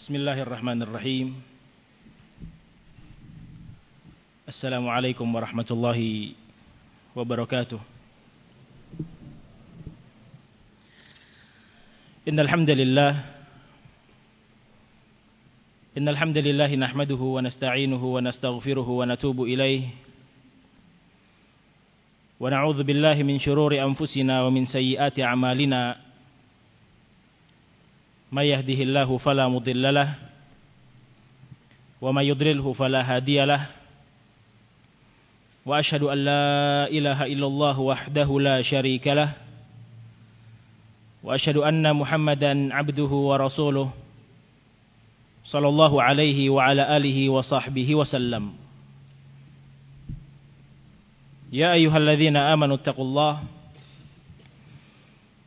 بسم الله الرحمن الرحيم. السلام عليكم ورحمة الله وبركاته. إن الحمد لله إن الحمد لله نحمده ونستعينه ونستغفره ونتوب إليه. ونعوذ بالله من شرور أنفسنا ومن سيئات أعمالنا. من يهده الله فلا مضل له ومن يضلله فلا هادي له وأشهد أن لا إله إلا الله وحده لا شريك له وأشهد أن محمدا عبده ورسوله صلى الله عليه وعلى آله وصحبه وسلم. يا أيها الذين آمنوا اتقوا الله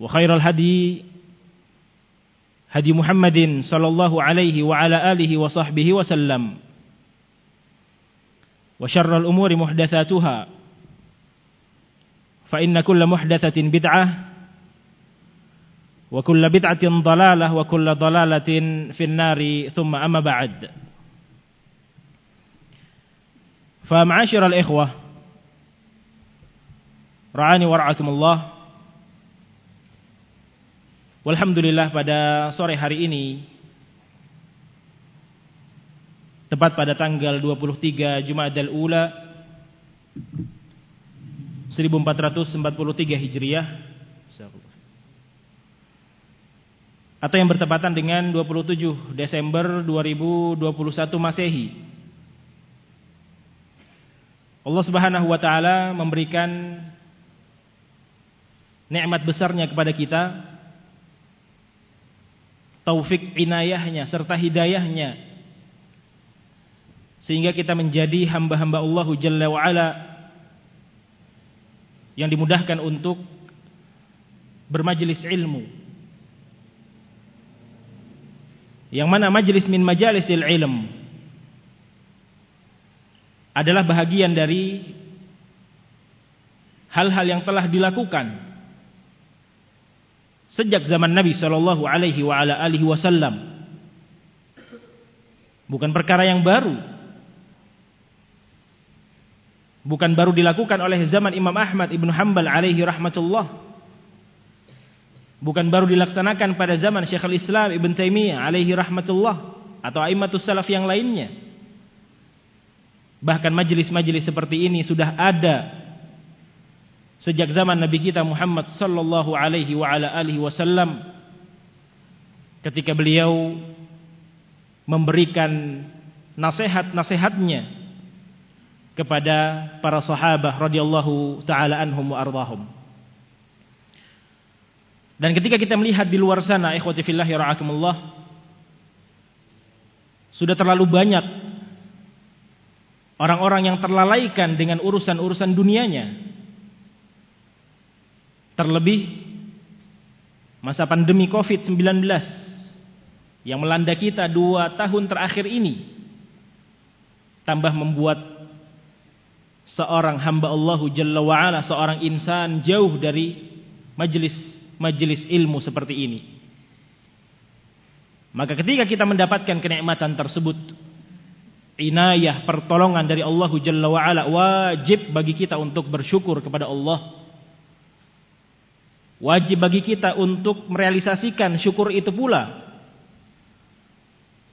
وخير الهدي هدي محمد صلى الله عليه وعلى آله وصحبه وسلم وشر الأمور محدثاتها فإن كل محدثة بدعة وكل بدعة ضلالة وكل ضلالة في النار ثم أما بعد فمعاشر الإخوة رعاني ورعاكم الله Alhamdulillah pada sore hari ini tepat pada tanggal 23 Jumadal Ula 1443 Hijriah atau yang bertepatan dengan 27 Desember 2021 Masehi. Allah Subhanahu wa taala memberikan nikmat besarnya kepada kita taufik inayahnya serta hidayahnya. Sehingga kita menjadi hamba-hamba Allah Jalla wa ala yang dimudahkan untuk bermajelis ilmu. Yang mana majelis min majalisil ilm adalah bahagian dari hal-hal yang telah dilakukan sejak zaman Nabi Shallallahu Alaihi Wasallam. Bukan perkara yang baru. Bukan baru dilakukan oleh zaman Imam Ahmad ibnu Hambal alaihi rahmatullah. Bukan baru dilaksanakan pada zaman Syekhul Islam Ibn Taimiyah alaihi rahmatullah atau aimatus salaf yang lainnya. Bahkan majelis-majelis seperti ini sudah ada sejak zaman Nabi kita Muhammad sallallahu alaihi wa ala alihi wasallam ketika beliau memberikan nasihat-nasihatnya kepada para sahabat radhiyallahu taala anhum wa ardahum. Dan ketika kita melihat di luar sana ikhwati fillah rahimakumullah sudah terlalu banyak orang-orang yang terlalaikan dengan urusan-urusan dunianya Terlebih masa pandemi Covid-19 yang melanda kita dua tahun terakhir ini tambah membuat seorang hamba Allahu Jalla wa'ala, seorang insan jauh dari majelis-majelis ilmu seperti ini. Maka ketika kita mendapatkan kenikmatan tersebut, inayah pertolongan dari Allahu Jalla wa'ala, wajib bagi kita untuk bersyukur kepada Allah Wajib bagi kita untuk merealisasikan syukur itu pula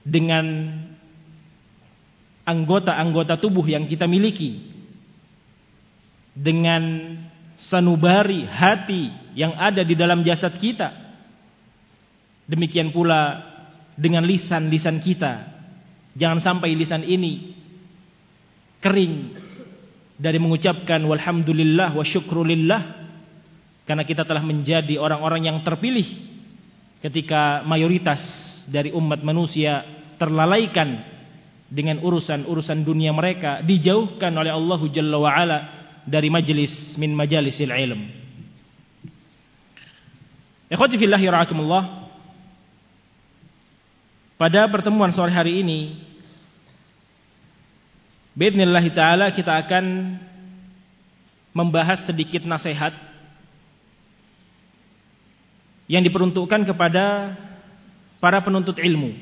dengan anggota-anggota tubuh yang kita miliki dengan sanubari hati yang ada di dalam jasad kita. Demikian pula dengan lisan-lisan kita. Jangan sampai lisan ini kering dari mengucapkan walhamdulillah wa syukrulillah karena kita telah menjadi orang-orang yang terpilih ketika mayoritas dari umat manusia terlalaikan dengan urusan-urusan dunia mereka dijauhkan oleh Allah Jalla wa ala dari majlis min majalisil ilm. Ikhwati fillah rahimakumullah. Pada pertemuan sore hari ini Bismillah taala kita akan membahas sedikit nasihat yang diperuntukkan kepada para penuntut ilmu.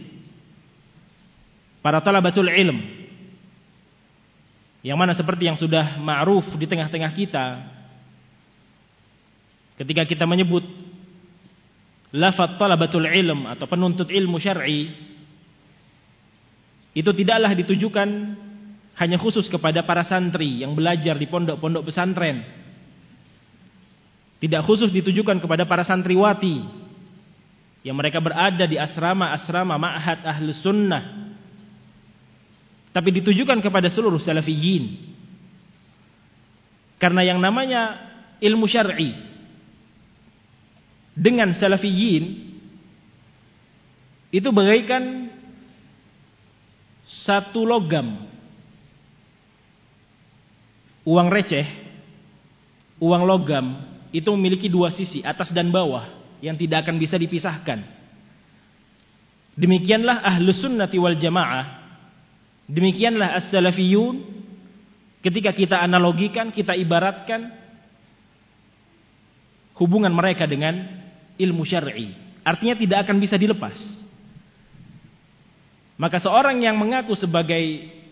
Para talabatul ilm. Yang mana seperti yang sudah ma'ruf di tengah-tengah kita ketika kita menyebut lafaz talabatul ilm atau penuntut ilmu syar'i itu tidaklah ditujukan hanya khusus kepada para santri yang belajar di pondok-pondok pesantren tidak khusus ditujukan kepada para santriwati. Yang mereka berada di asrama-asrama ma'had ahlus sunnah. Tapi ditujukan kepada seluruh salafiyin. Karena yang namanya ilmu syar'i dengan salafiyin itu bagaikan satu logam. Uang receh, uang logam itu memiliki dua sisi, atas dan bawah yang tidak akan bisa dipisahkan. Demikianlah ahlus sunnati wal jamaah Demikianlah as-salafiyun ketika kita analogikan, kita ibaratkan hubungan mereka dengan ilmu syar'i. Artinya tidak akan bisa dilepas. Maka seorang yang mengaku sebagai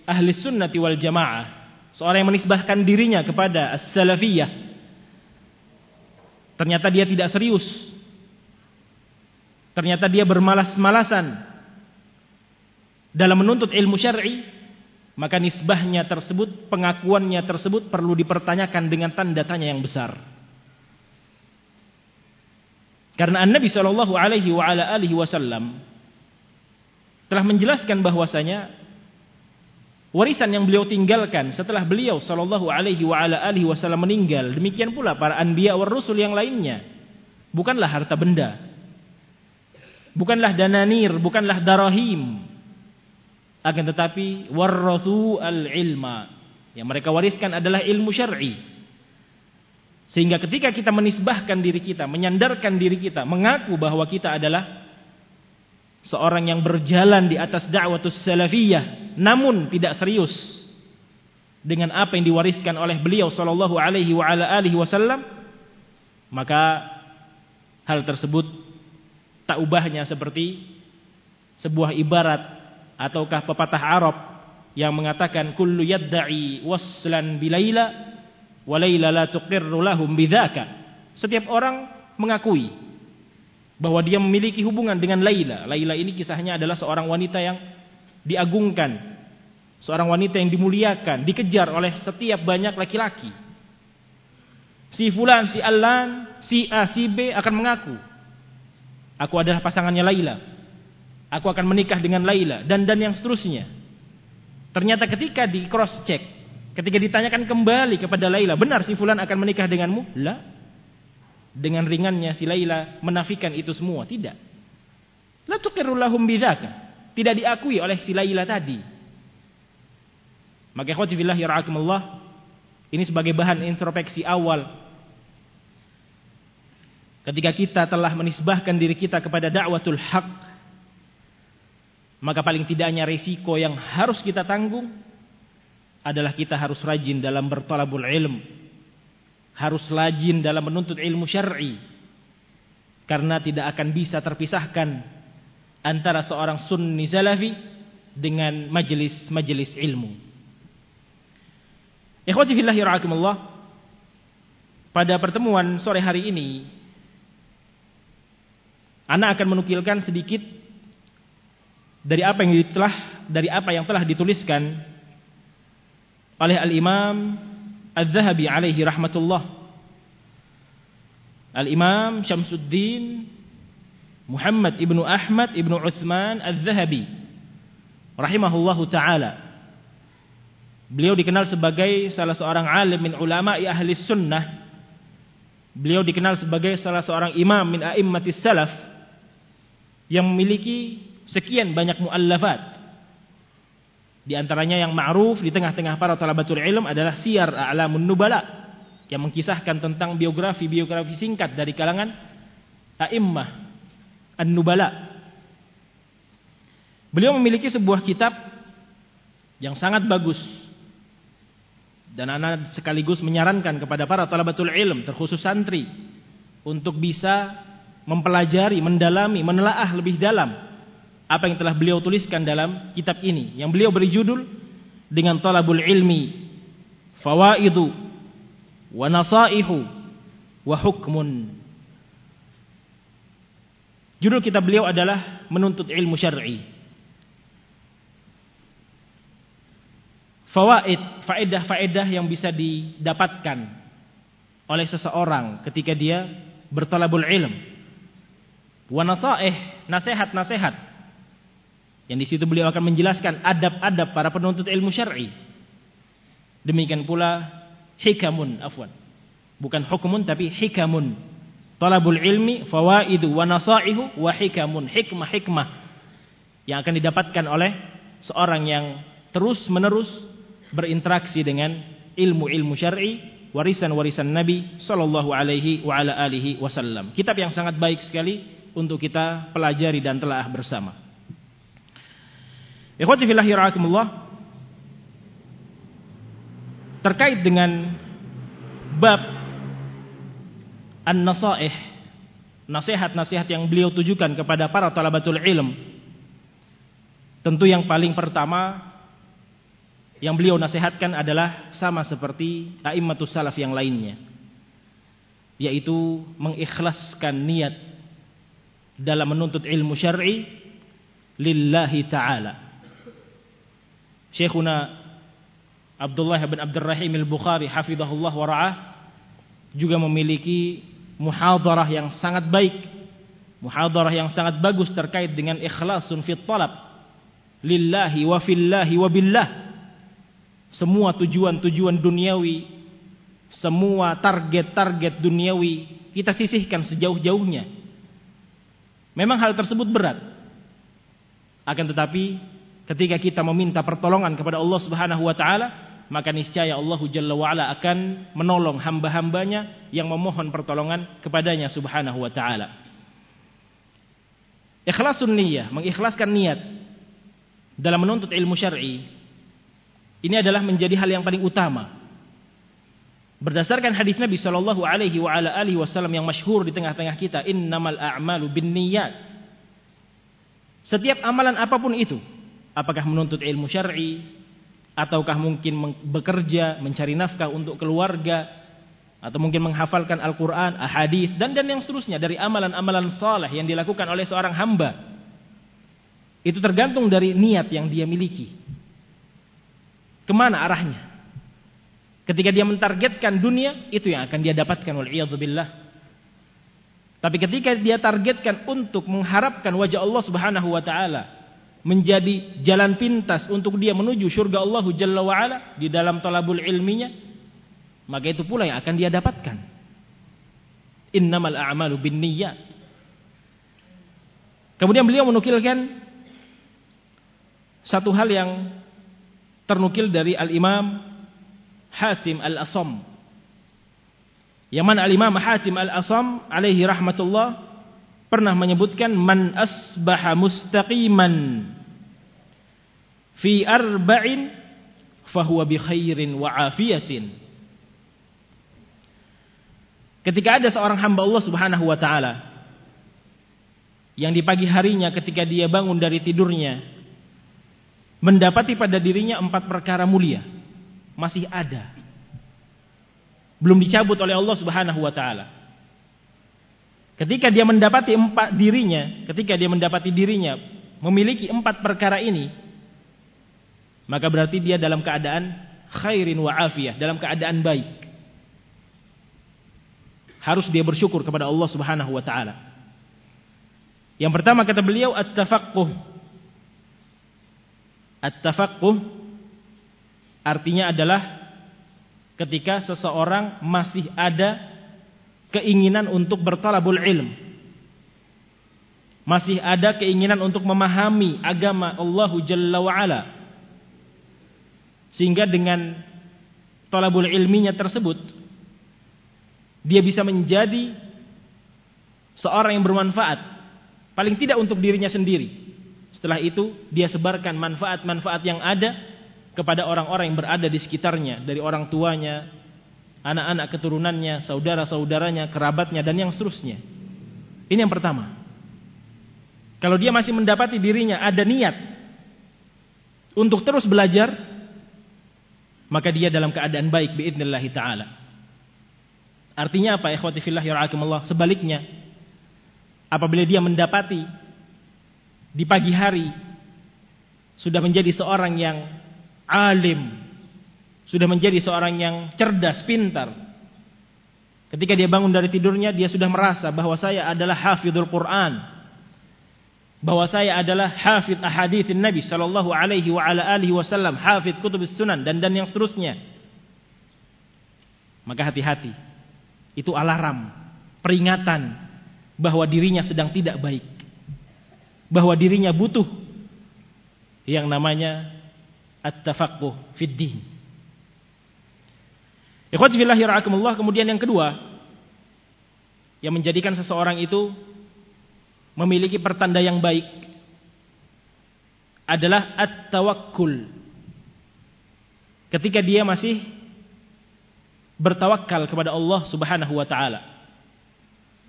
ahli sunnati wal jamaah, seorang yang menisbahkan dirinya kepada as-salafiyah, ternyata dia tidak serius. Ternyata dia bermalas-malasan dalam menuntut ilmu syar'i, maka nisbahnya tersebut, pengakuannya tersebut perlu dipertanyakan dengan tanda tanya yang besar. Karena An-Nabi Shallallahu alaihi wasallam telah menjelaskan bahwasanya warisan yang beliau tinggalkan setelah beliau Shallallahu alaihi wasallam meninggal, demikian pula para anbiya war rusul yang lainnya, bukanlah harta benda. Bukanlah dananir, bukanlah darahim, akan tetapi warrathu al-ilma. Yang mereka wariskan adalah ilmu syar'i. Sehingga ketika kita menisbahkan diri kita, menyandarkan diri kita, mengaku bahwa kita adalah seorang yang berjalan di atas da'watus salafiyah, namun tidak serius dengan apa yang diwariskan oleh beliau sallallahu alaihi wa ala alihi wasallam, maka hal tersebut tak ubahnya seperti sebuah ibarat ataukah pepatah Arab yang mengatakan kullu yadda'i waslan bilaila wa laila la tuqirru lahum bidzaka. Setiap orang mengakui bahwa dia memiliki hubungan dengan Laila. Laila ini kisahnya adalah seorang wanita yang diagungkan, seorang wanita yang dimuliakan, dikejar oleh setiap banyak laki-laki. Si fulan, si Alan, si A, si B akan mengaku aku adalah pasangannya Laila. Aku akan menikah dengan Laila dan dan yang seterusnya. Ternyata ketika di cross check, ketika ditanyakan kembali kepada Laila, benar si fulan akan menikah denganmu? Lah. Dengan ringannya si Laila menafikan itu semua, tidak. La tuqirru bidzaka. Tidak diakui oleh si Laila tadi. Maka ikhwati fillah yarhakumullah, ini sebagai bahan introspeksi awal ketika kita telah menisbahkan diri kita kepada dakwatul haq maka paling tidaknya risiko yang harus kita tanggung adalah kita harus rajin dalam bertolabul ilm. Harus rajin dalam menuntut ilmu syar'i. Karena tidak akan bisa terpisahkan antara seorang sunni salafi dengan majelis-majelis ilmu. Ikhwati. Pada pertemuan sore hari ini, Anak akan menukilkan sedikit dari apa yang telah dari apa yang telah dituliskan oleh Al-Imam Al-Zahabi alaihi rahmatullah. Al-Imam Syamsuddin Muhammad ibnu Ahmad ibnu Uthman Al-Zahabi rahimahullahu taala. Beliau dikenal sebagai salah seorang alim min ulama ahli sunnah. Beliau dikenal sebagai salah seorang imam min a'immatis salaf yang memiliki sekian banyak muallafat di antaranya yang ma'ruf di tengah-tengah para talabatul ilm adalah Siyar A'lamun Nubala yang mengkisahkan tentang biografi-biografi singkat dari kalangan a'immah An-Nubala. Beliau memiliki sebuah kitab yang sangat bagus. Dan anak sekaligus menyarankan kepada para talabatul ilm terkhusus santri untuk bisa mempelajari, mendalami, menelaah lebih dalam apa yang telah beliau tuliskan dalam kitab ini. Yang beliau beri judul dengan talabul ilmi fawaidu wa nasaihu wa hukmun judul kitab beliau adalah menuntut ilmu syar'i fawaid faedah-faedah yang bisa didapatkan oleh seseorang ketika dia bertalabul ilm wa nasaih nasihat-nasihat yang di situ beliau akan menjelaskan adab-adab para penuntut ilmu syar'i. Demikian pula hikamun afwan. Bukan hukumun tapi hikamun. Talabul ilmi fawaidu wa nasaihu wa hikamun. Hikmah-hikmah yang akan didapatkan oleh seorang yang terus-menerus berinteraksi dengan ilmu-ilmu syar'i, warisan-warisan Nabi sallallahu alaihi wa ala alihi wasallam. Kitab yang sangat baik sekali untuk kita pelajari dan telah bersama. Ikhwati rahimakumullah. Terkait dengan bab an-nasaih, nasihat-nasihat yang beliau tujukan kepada para talabatul ilm. Tentu yang paling pertama yang beliau nasihatkan adalah sama seperti a'immatus salaf yang lainnya. Yaitu mengikhlaskan niat dalam menuntut ilmu syar'i lillahi ta'ala. Syekhuna Abdullah bin Abdurrahim al-Bukhari hafizahullah wa ra'ah juga memiliki muhadarah yang sangat baik muhadarah yang sangat bagus terkait dengan ikhlasun fit talab lillahi wa fillahi wa billah. Semua tujuan-tujuan duniawi semua target-target duniawi kita sisihkan sejauh-jauhnya. Memang hal tersebut berat. Akan tetapi ketika kita meminta pertolongan kepada Allah Subhanahu wa taala, maka niscaya Allah Jalla wa ala akan menolong hamba-hambanya yang memohon pertolongan kepadanya Subhanahu wa taala. Ikhlasun niyyah, mengikhlaskan niat dalam menuntut ilmu syar'i ini adalah menjadi hal yang paling utama. Berdasarkan hadis Nabi sallallahu alaihi wa ala alihi wasallam yang masyhur di tengah-tengah kita, innamal a'malu binniyat. Setiap amalan apa pun itu, apakah menuntut ilmu syar'i ataukah mungkin bekerja mencari nafkah untuk keluarga atau mungkin menghafalkan Al-Qur'an, ahadits dan dan yang seterusnya dari amalan-amalan saleh yang dilakukan oleh seorang hamba. Itu tergantung dari niat yang dia miliki. Ke mana arahnya? Ketika dia mentargetkan dunia, itu yang akan dia dapatkan oleh billah. Tapi ketika dia targetkan untuk mengharapkan wajah Allah Subhanahu wa taala, menjadi jalan pintas untuk dia menuju surga Allah Jalla wa'ala di dalam talabul ilminya maka itu pula yang akan dia dapatkan. Innamal a'malu bin niyyat kemudian beliau menukilkan satu hal yang ternukil dari al-imam Hatim al-Asam. Yang mana al-imam Hatim al-Asam alaihi rahmatullah pernah menyebutkan man asbaha mustaqiman fi arba'in fahuwa bi khairin wa afiyatin. Ketika ada seorang hamba Allah Subhanahu wa taala yang di pagi harinya ketika dia bangun dari tidurnya mendapati pada dirinya empat perkara mulia masih ada belum dicabut oleh Allah Subhanahu wa taala Ketika dia mendapati empat dirinya, ketika dia mendapati dirinya memiliki empat perkara ini, maka berarti dia dalam keadaan khairin wa afiyah, dalam keadaan baik. Harus dia bersyukur kepada Allah Subhanahu wa taala. Yang pertama kata beliau at-tafaqquh. At-tafaqquh artinya adalah ketika seseorang masih ada keinginan untuk bertalabul ilm. Masih ada keinginan untuk memahami agama Allah Jalla wa ala. Sehingga dengan talabul ilminya tersebut dia bisa menjadi seorang yang bermanfaat paling tidak untuk dirinya sendiri. Setelah itu dia sebarkan manfaat-manfaat yang ada kepada orang-orang yang berada di sekitarnya dari orang tuanya, anak-anak keturunannya, saudara-saudaranya, kerabatnya dan yang seterusnya. Ini yang pertama. Kalau dia masih mendapati dirinya ada niat untuk terus belajar, maka dia dalam keadaan baik biidznillah taala. Artinya apa? Ikhwati fillah. Sebaliknya, apabila dia mendapati di pagi hari sudah menjadi seorang yang alim, sudah menjadi seorang yang cerdas, pintar. Ketika dia bangun dari tidurnya, dia sudah merasa bahwa saya adalah hafidhul Quran. Bahwa saya adalah hafidh ahadithin Nabi sallallahu alaihi wa ala alihi wasallam, hafidh kutubus sunan dan dan yang seterusnya. Maka hati-hati. Itu alarm, peringatan bahwa dirinya sedang tidak baik. Bahwa dirinya butuh yang namanya at-tafaqquh fid din. Ikhwati fillah kemudian yang kedua yang menjadikan seseorang itu memiliki pertanda yang baik adalah at-tawakkul. Ketika dia masih bertawakal kepada Allah Subhanahu wa taala.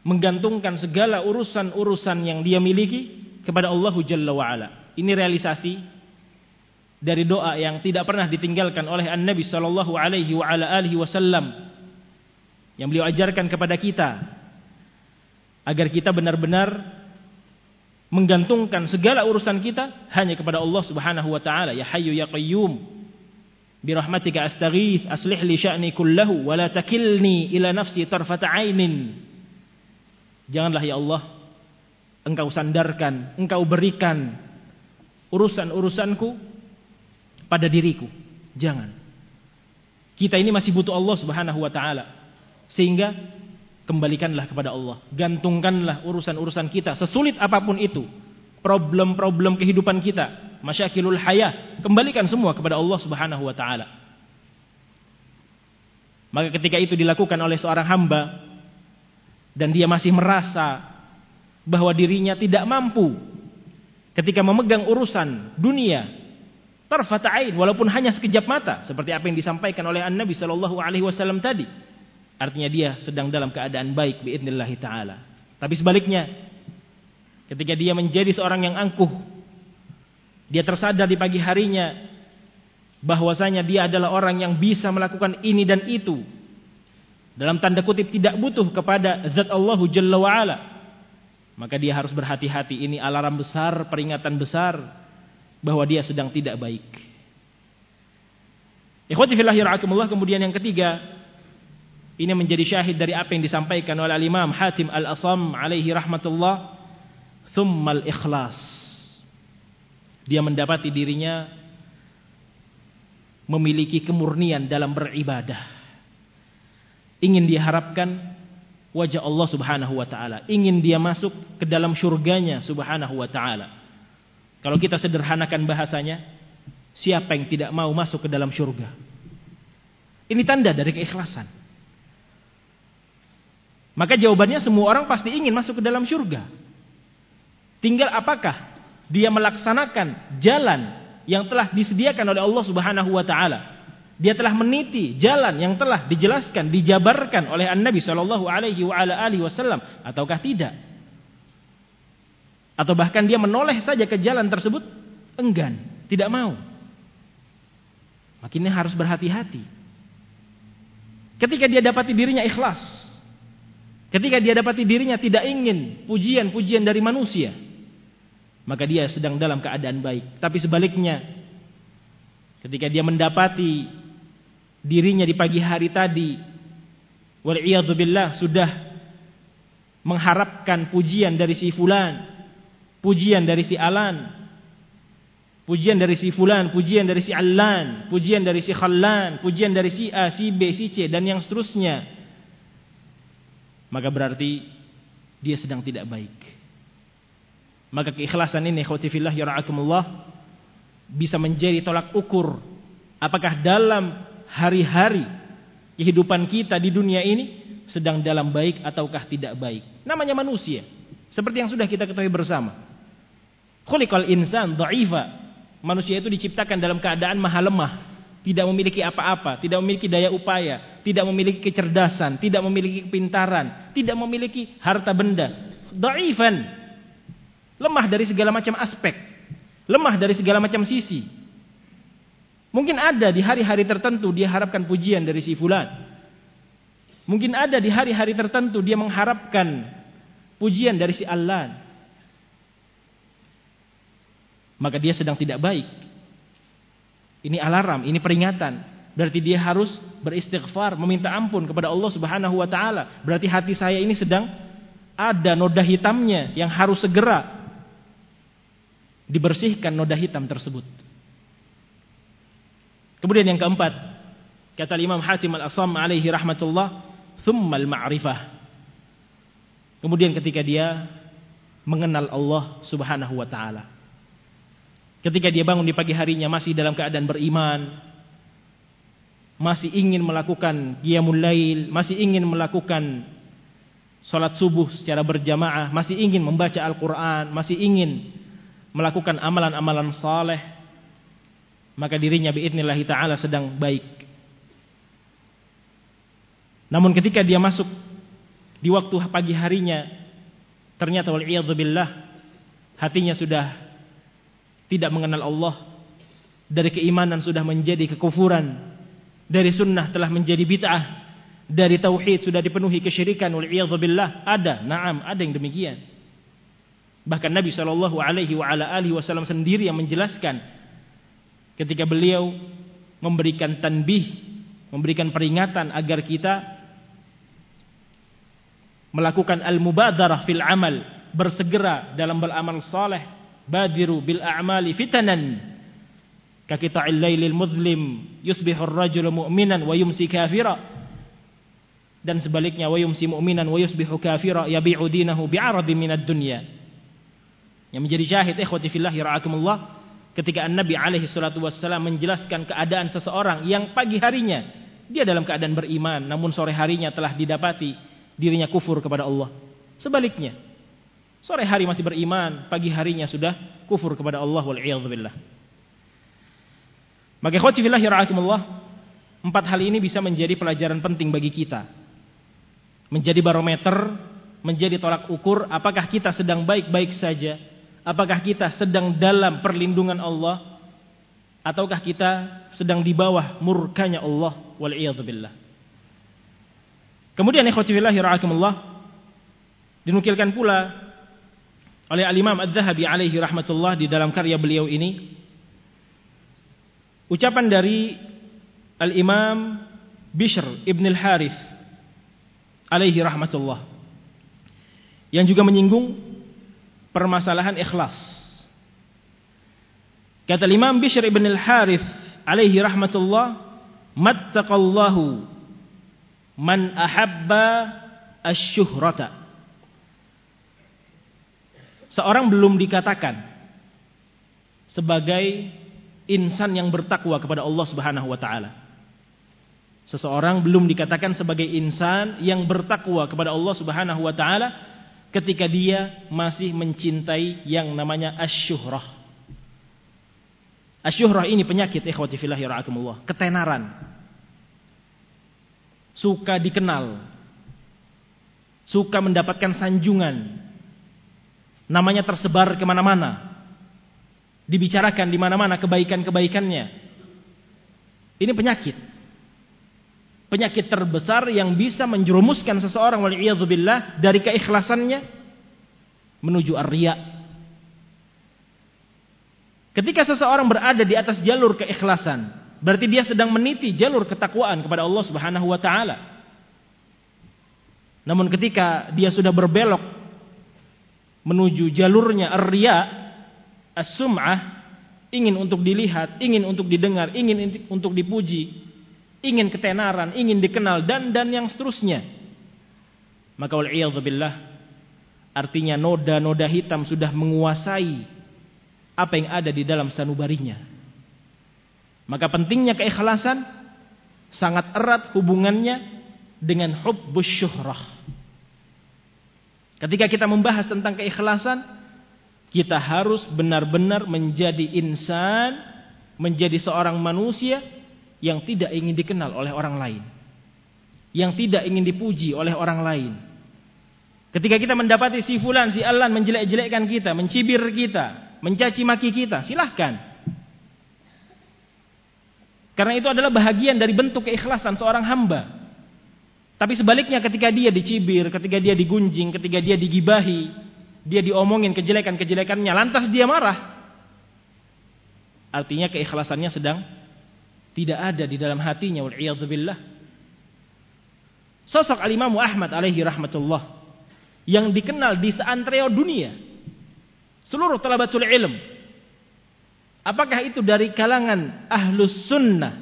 Menggantungkan segala urusan-urusan yang dia miliki kepada Allah Jalla wa ala. Ini realisasi dari doa yang tidak pernah ditinggalkan oleh An-Nabi sallallahu alaihi wa ala alihi wasallam yang beliau ajarkan kepada kita agar kita benar-benar menggantungkan segala urusan kita hanya kepada Allah Subhanahu wa taala ya hayyu ya qayyum bi rahmatika astaghith aslih li sya'ni kullahu wa la takilni ila nafsi tarfata ainin janganlah ya Allah engkau sandarkan engkau berikan urusan-urusanku pada diriku. Jangan. Kita ini masih butuh Allah Subhanahu wa taala. Sehingga kembalikanlah kepada Allah. Gantungkanlah urusan-urusan kita sesulit apa pun itu. Problem-problem kehidupan kita, masyakilul hayah, kembalikan semua kepada Allah Subhanahu wa taala. Maka ketika itu dilakukan oleh seorang hamba dan dia masih merasa bahwa dirinya tidak mampu ketika memegang urusan dunia tarfata ain walaupun hanya sekejap mata seperti apa yang disampaikan oleh An-Nabi sallallahu alaihi wasallam tadi. Artinya dia sedang dalam keadaan baik biidznillah taala. Tapi sebaliknya ketika dia menjadi seorang yang angkuh dia tersadar di pagi harinya bahwasanya dia adalah orang yang bisa melakukan ini dan itu. Dalam tanda kutip tidak butuh kepada zat Allah Jalla wa ala. Maka dia harus berhati-hati ini alarm besar, peringatan besar bahwa dia sedang tidak baik. Ikhwati fillah kemudian yang ketiga ini menjadi syahid dari apa yang disampaikan oleh Imam Hatim Al-Asam alaihi rahmatullah thummal ikhlas. Dia mendapati dirinya memiliki kemurnian dalam beribadah. Ingin diharapkan wajah Allah Subhanahu wa taala, ingin dia masuk ke dalam surganya Subhanahu wa taala. Kalau kita sederhanakan bahasanya, siapa yang tidak mau masuk ke dalam surga? Ini tanda dari keikhlasan. Maka jawabannya semua orang pasti ingin masuk ke dalam surga. Tinggal apakah dia melaksanakan jalan yang telah disediakan oleh Allah Subhanahu wa taala. Dia telah meniti jalan yang telah dijelaskan, dijabarkan oleh An-Nabi sallallahu alaihi wasallam ataukah tidak? Atau bahkan dia menoleh saja ke jalan tersebut, enggan, tidak mau. Makinnya harus berhati-hati. Ketika dia dapati dirinya ikhlas. Ketika dia dapati dirinya tidak ingin pujian-pujian dari manusia. maka dia sedang dalam keadaan baik. Tapi sebaliknya, ketika dia mendapati dirinya di pagi hari tadi, wal billah sudah mengharapkan pujian dari si fulan, pujian dari si alan, pujian dari si fulan, pujian dari si allan, pujian dari si khallan, pujian dari si A, si B, si C dan yang seterusnya. Maka berarti dia sedang tidak baik. Maka keikhlasan ini khotifillah yara'akumullah bisa menjadi tolak ukur apakah dalam hari-hari kehidupan kita di dunia ini sedang dalam baik ataukah tidak baik. Namanya manusia. Seperti yang sudah kita ketahui bersama. Khuliqal insan. Manusia itu diciptakan dalam keadaan maha lemah, tidak memiliki apa-apa, tidak memiliki daya upaya, tidak memiliki kecerdasan, tidak memiliki kepintaran, tidak memiliki harta benda. Dha'ifan, Lemah dari segala macam aspek. Lemah dari segala macam sisi. Mungkin ada di hari-hari tertentu dia harapkan pujian dari si fulan. Mungkin ada di hari-hari tertentu dia mengharapkan pujian dari si Allah. Maka dia sedang tidak baik. Ini alarm, ini peringatan. Berarti dia harus beristighfar, meminta ampun kepada Allah Subhanahu wa taala. Berarti hati saya ini sedang ada noda hitamnya yang harus segera dibersihkan noda hitam tersebut. Kemudian yang keempat, kata Imam Hatim Al-Asam alaihi rahmatullah, thumma al-ma'rifah. Kemudian ketika dia mengenal Allah Subhanahu wa taala. Ketika dia bangun di pagi harinya masih dalam keadaan beriman, masih ingin melakukan qiyamul lail, masih ingin melakukan salat subuh secara berjamaah, masih ingin membaca Al-Qur'an, masih ingin melakukan amalan-amalan saleh maka dirinya biidznillah taala sedang baik. Namun ketika dia masuk di waktu pagi harinya ternyata wal billah hatinya sudah tidak mengenal Allah dari keimanan sudah menjadi kekufuran dari sunnah telah menjadi bid'ah dari tauhid sudah dipenuhi kesyirikan wal billah ada na'am ada yang demikian. Bahkan Nabi Shallallahu Alaihi Wasallam sendiri yang menjelaskan ketika beliau memberikan tanbih, memberikan peringatan agar kita melakukan al-mubadarah fil amal, bersegera dalam beramal saleh, badiru bil a'mali fitanan. Kakita'il lailil mudlim yusbihur rajulu mu'minan wa yumsi kafira. Dan sebaliknya wa yumsi mu'minan wa yusbihu kafira yabi'u dinahu bi'aradi minad dunya. Yang menjadi syahid ikhwati fillah yara'akumullah ketika An-Nabi alaihi salatu wassalam menjelaskan keadaan seseorang yang pagi harinya dia dalam keadaan beriman namun sore harinya telah didapati dirinya kufur kepada Allah. Sebaliknya, sore hari masih beriman, pagi harinya sudah kufur kepada Allah wal billah. Maka ikhwati fillah yara'akumullah, empat hal ini bisa menjadi pelajaran penting bagi kita. Menjadi barometer, menjadi tolak ukur apakah kita sedang baik-baik saja Apakah kita sedang dalam perlindungan Allah ataukah kita sedang di bawah murkanya Allah wal billah. Kemudian ikhwati fillah rahimakumullah dinukilkan pula oleh al-Imam Adz-Dzahabi alaihi rahmatullah di dalam karya beliau ini ucapan dari al-Imam Bishr ibn al-Harith alaihi rahmatullah yang juga menyinggung permasalahan ikhlas. Kata Imam Bishr ibn al-Harith alaihi rahmatullah, "Mattaqallahu man ahabba asy-syuhrata." Seorang belum dikatakan sebagai insan yang bertakwa kepada Allah Subhanahu wa taala. Seseorang belum dikatakan sebagai insan yang bertakwa kepada Allah Subhanahu wa taala ketika dia masih mencintai yang namanya asyuhrah. Asyuhrah ini penyakit ikhwati fillah yarahumullah, ketenaran. Suka dikenal. Suka mendapatkan sanjungan. Namanya tersebar ke mana-mana. Dibicarakan di mana-mana kebaikan-kebaikannya. Ini penyakit penyakit terbesar yang bisa menjerumuskan seseorang waliyadzubillah dari keikhlasannya menuju ar Ketika seseorang berada di atas jalur keikhlasan, berarti dia sedang meniti jalur ketakwaan kepada Allah Subhanahu wa taala. Namun ketika dia sudah berbelok menuju jalurnya ar-riya, as-sum'ah, ingin untuk dilihat, ingin untuk didengar, ingin untuk dipuji, ingin ketenaran, ingin dikenal dan dan yang seterusnya. Maka wal billah artinya noda-noda hitam sudah menguasai apa yang ada di dalam sanubarinya. Maka pentingnya keikhlasan sangat erat hubungannya dengan hubbus syuhrah. Ketika kita membahas tentang keikhlasan, kita harus benar-benar menjadi insan, menjadi seorang manusia yang tidak ingin dikenal oleh orang lain. Yang tidak ingin dipuji oleh orang lain. Ketika kita mendapati si fulan, si alan menjelek-jelekkan kita, mencibir kita, mencaci maki kita, silahkan. Karena itu adalah bahagian dari bentuk keikhlasan seorang hamba. Tapi sebaliknya ketika dia dicibir, ketika dia digunjing, ketika dia digibahi, dia diomongin kejelekan-kejelekannya, lantas dia marah. Artinya keikhlasannya sedang tidak ada di dalam hatinya. Wal'iyadzubillah. Sosok Al-Imam Ahmad alaihi rahmatullah. Yang dikenal di seantero dunia Seluruh talabatul ilm. Apakah itu dari kalangan ahlus sunnah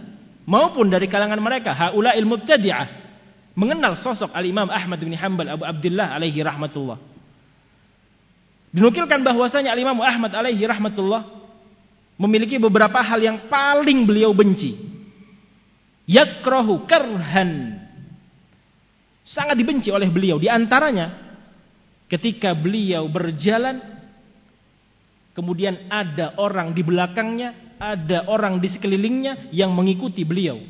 maupun dari kalangan mereka haula ilmu mubtadi'ah mengenal sosok al-Imam Ahmad bin Hanbal Abu Abdullah alaihi rahmatullah. Dinukilkan bahwasanya al-Imam Ahmad alaihi rahmatullah memiliki beberapa hal yang paling beliau benci. Yakrahu karhan. Sangat dibenci oleh beliau. Di antaranya ketika beliau berjalan Kemudian ada orang di belakangnya, ada orang di sekelilingnya yang mengikuti beliau.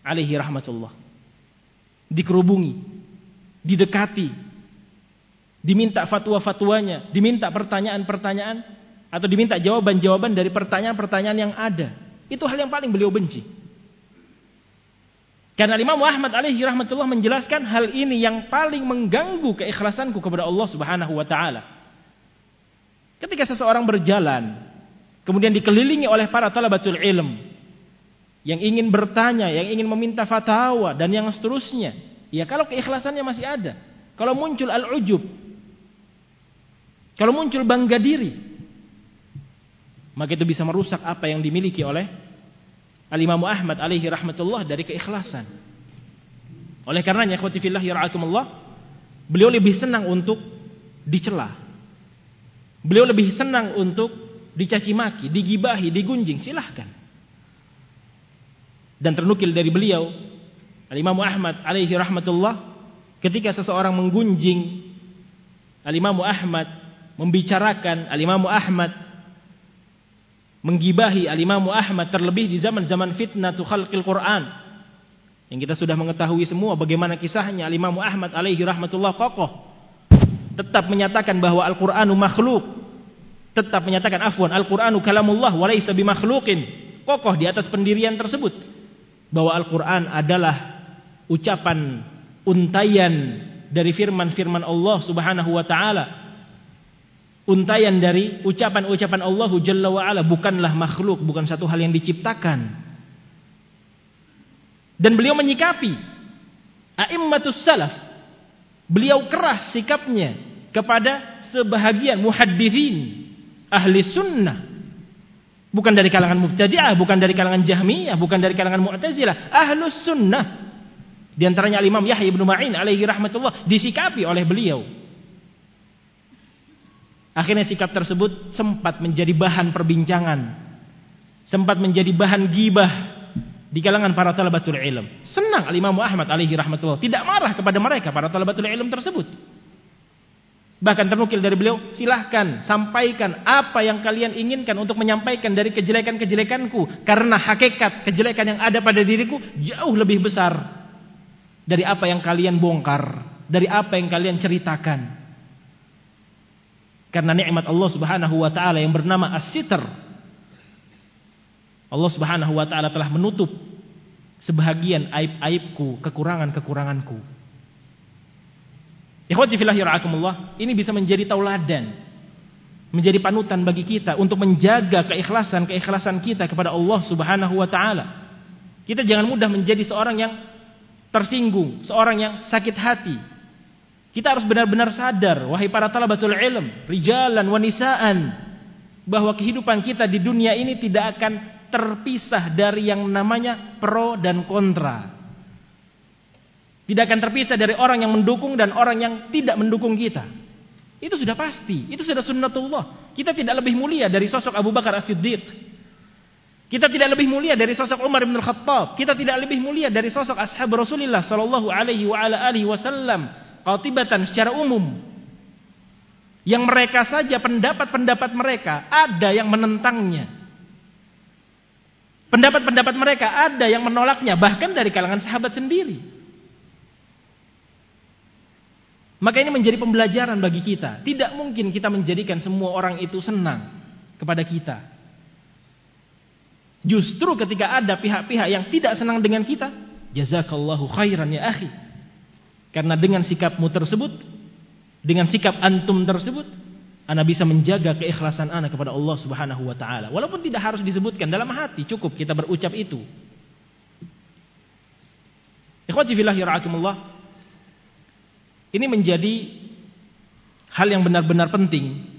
Alaihi rahmatullah. Dikerubungi, didekati, diminta fatwa-fatwanya, diminta pertanyaan-pertanyaan, atau diminta jawaban-jawaban dari pertanyaan-pertanyaan yang ada. Itu hal yang paling beliau benci. Karena Imam Muhammad alaihi rahmatullah menjelaskan hal ini yang paling mengganggu keikhlasanku kepada Allah Subhanahu wa taala. Ketika seseorang berjalan, kemudian dikelilingi oleh para talabatul ilm, yang ingin bertanya, yang ingin meminta fatwa dan yang seterusnya. Ya kalau keikhlasannya masih ada. Kalau muncul al-ujub. Kalau muncul bangga diri. Maka itu bisa merusak apa yang dimiliki oleh Al-Imam Ahmad alaihi rahmatullah dari keikhlasan. Oleh karenanya, ikhwati fillah yara'akumullah, beliau lebih senang untuk dicela Beliau lebih senang untuk dicaci maki, digibahi, digunjing, silahkan. Dan ternukil dari beliau, Al-Imam Ahmad alaihi rahmatullah, ketika seseorang menggunjing Al-Imam Ahmad, membicarakan Al-Imam Ahmad, menggibahi Al-Imam Ahmad terlebih di zaman-zaman fitnah khalqil Quran. Yang kita sudah mengetahui semua bagaimana kisahnya Al-Imam Ahmad alaihi rahmatullah kokoh tetap menyatakan bahwa Al-Qur'anu makhluk, tetap menyatakan afwan Al-Qur'anu kalamullah wa laisa bimakhluqin. Kokoh di atas pendirian tersebut bahwa Al-Qur'an adalah ucapan untayan dari firman-firman Allah Subhanahu wa taala. Untayan dari ucapan-ucapan Allah Jalla wa ala bukanlah makhluk, bukan satu hal yang diciptakan. Dan beliau menyikapi a'immatus salaf Beliau keras sikapnya kepada sebahagian muhaddithin ahli sunnah. Bukan dari kalangan mubtadi'ah, bukan dari kalangan jahmiyah, bukan dari kalangan mu'tazilah. Ahlus sunnah. Di antaranya Imam Yahya ibn Ma'in alaihi rahmatullah disikapi oleh beliau. Akhirnya sikap tersebut sempat menjadi bahan perbincangan. Sempat menjadi bahan gibah di kalangan para talabatul ilm. Senang al-Imam Ahmad alaihi rahmatullah. Tidak marah kepada mereka para talabatul ilm tersebut. Bahkan ternukil dari beliau, silahkan sampaikan apa yang kalian inginkan untuk menyampaikan dari kejelekan-kejelekanku. Karena hakikat kejelekan yang ada pada diriku jauh lebih besar dari apa yang kalian bongkar. Dari apa yang kalian ceritakan. Karena nikmat Allah subhanahu wa ta'ala yang bernama as-sitr Allah Subhanahu wa taala telah menutup sebahagian aib-aibku, kekurangan-kekuranganku. Ikhwati ini bisa menjadi tauladan menjadi panutan bagi kita untuk menjaga keikhlasan-keikhlasan kita kepada Allah Subhanahu wa taala. Kita jangan mudah menjadi seorang yang tersinggung, seorang yang sakit hati. Kita harus benar-benar sadar, wahai para talabatul ilm, rijalan wanisaan, bahwa kehidupan kita di dunia ini tidak akan terpisah dari yang namanya pro dan kontra. Tidak akan terpisah dari orang yang mendukung dan orang yang tidak mendukung kita. Itu sudah pasti. Itu sudah sunnatullah. Kita tidak lebih mulia dari sosok Abu Bakar As-Siddiq. Kita tidak lebih mulia dari sosok Umar bin Khattab. Kita tidak lebih mulia dari sosok ashab Rasulullah sallallahu alaihi wa ala alihi wasallam qatibatan secara umum. Yang mereka saja pendapat-pendapat mereka ada yang menentangnya. Pendapat-pendapat mereka ada yang menolaknya bahkan dari kalangan sahabat sendiri. Maka ini menjadi pembelajaran bagi kita. Tidak mungkin kita menjadikan semua orang itu senang kepada kita. Justru ketika ada pihak-pihak yang tidak senang dengan kita, jazakallahu khairan ya akhi. Karena dengan sikapmu tersebut, dengan sikap antum tersebut, anda bisa menjaga keikhlasan anda kepada Allah Subhanahu wa taala. Walaupun tidak harus disebutkan dalam hati, cukup kita berucap itu. Ikhwati fillah yarhakumullah. Ini menjadi hal yang benar-benar penting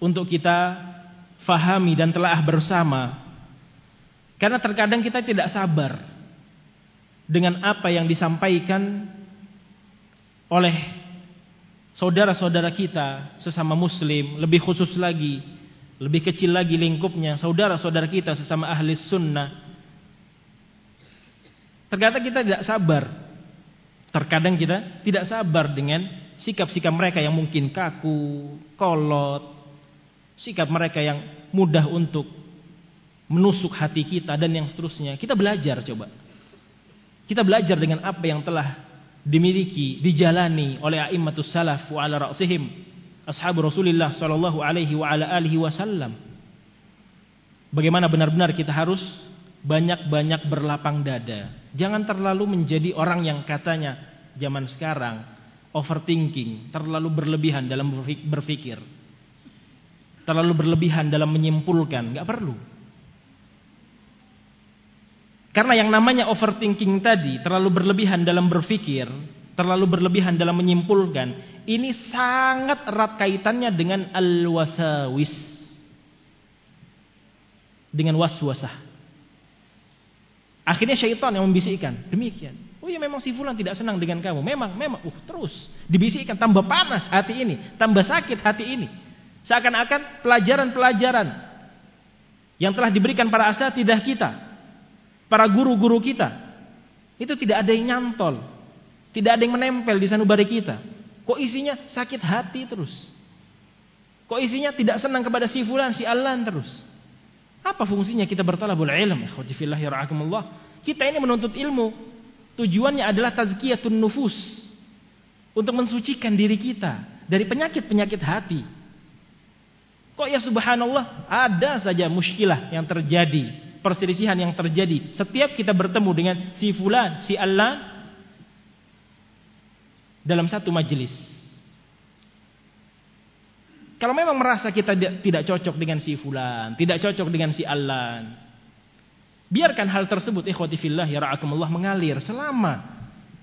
untuk kita fahami dan telah bersama. Karena terkadang kita tidak sabar dengan apa yang disampaikan oleh saudara-saudara kita sesama muslim, lebih khusus lagi, lebih kecil lagi lingkupnya, saudara-saudara kita sesama ahli sunnah. Terkadang kita tidak sabar Terkadang kita tidak sabar dengan sikap-sikap mereka yang mungkin kaku, kolot, sikap mereka yang mudah untuk menusuk hati kita dan yang seterusnya. Kita belajar coba. Kita belajar dengan apa yang telah dimiliki, dijalani oleh a'immatus salaf wa ala ra'sihim ashabu Rasulullah sallallahu alaihi wa ala alihi wasallam. Bagaimana benar-benar kita harus banyak-banyak berlapang dada. Jangan terlalu menjadi orang yang katanya zaman sekarang overthinking, terlalu berlebihan dalam berpikir. Terlalu berlebihan dalam menyimpulkan, nggak perlu. Karena yang namanya overthinking tadi, terlalu berlebihan dalam berpikir, terlalu berlebihan dalam menyimpulkan, ini sangat erat kaitannya dengan al-wasawis. Dengan waswasah. Akhirnya syaitan yang membisikkan. Demikian. Oh ya memang si fulan tidak senang dengan kamu. Memang, memang. Uh terus. Dibisikkan. Tambah panas hati ini. Tambah sakit hati ini. Seakan-akan pelajaran-pelajaran. Yang telah diberikan para asatidah kita. Para guru-guru kita. Itu tidak ada yang nyantol. Tidak ada yang menempel di sanubari kita. Kok isinya sakit hati terus. Kok isinya tidak senang kepada si fulan, si alan terus. Apa fungsinya kita bertalabul ilm? Ikhwati fillah yarhakumullah. Kita ini menuntut ilmu. Tujuannya adalah tazkiyatun nufus. Untuk mensucikan diri kita dari penyakit-penyakit hati. Kok ya subhanallah ada saja muskilah yang terjadi, perselisihan yang terjadi setiap kita bertemu dengan si fulan, si Allah dalam satu majelis. Kalau memang merasa kita tidak cocok dengan si fulan, tidak cocok dengan si alan, biarkan hal tersebut ikhwati fillah ya ra'akumullah mengalir selama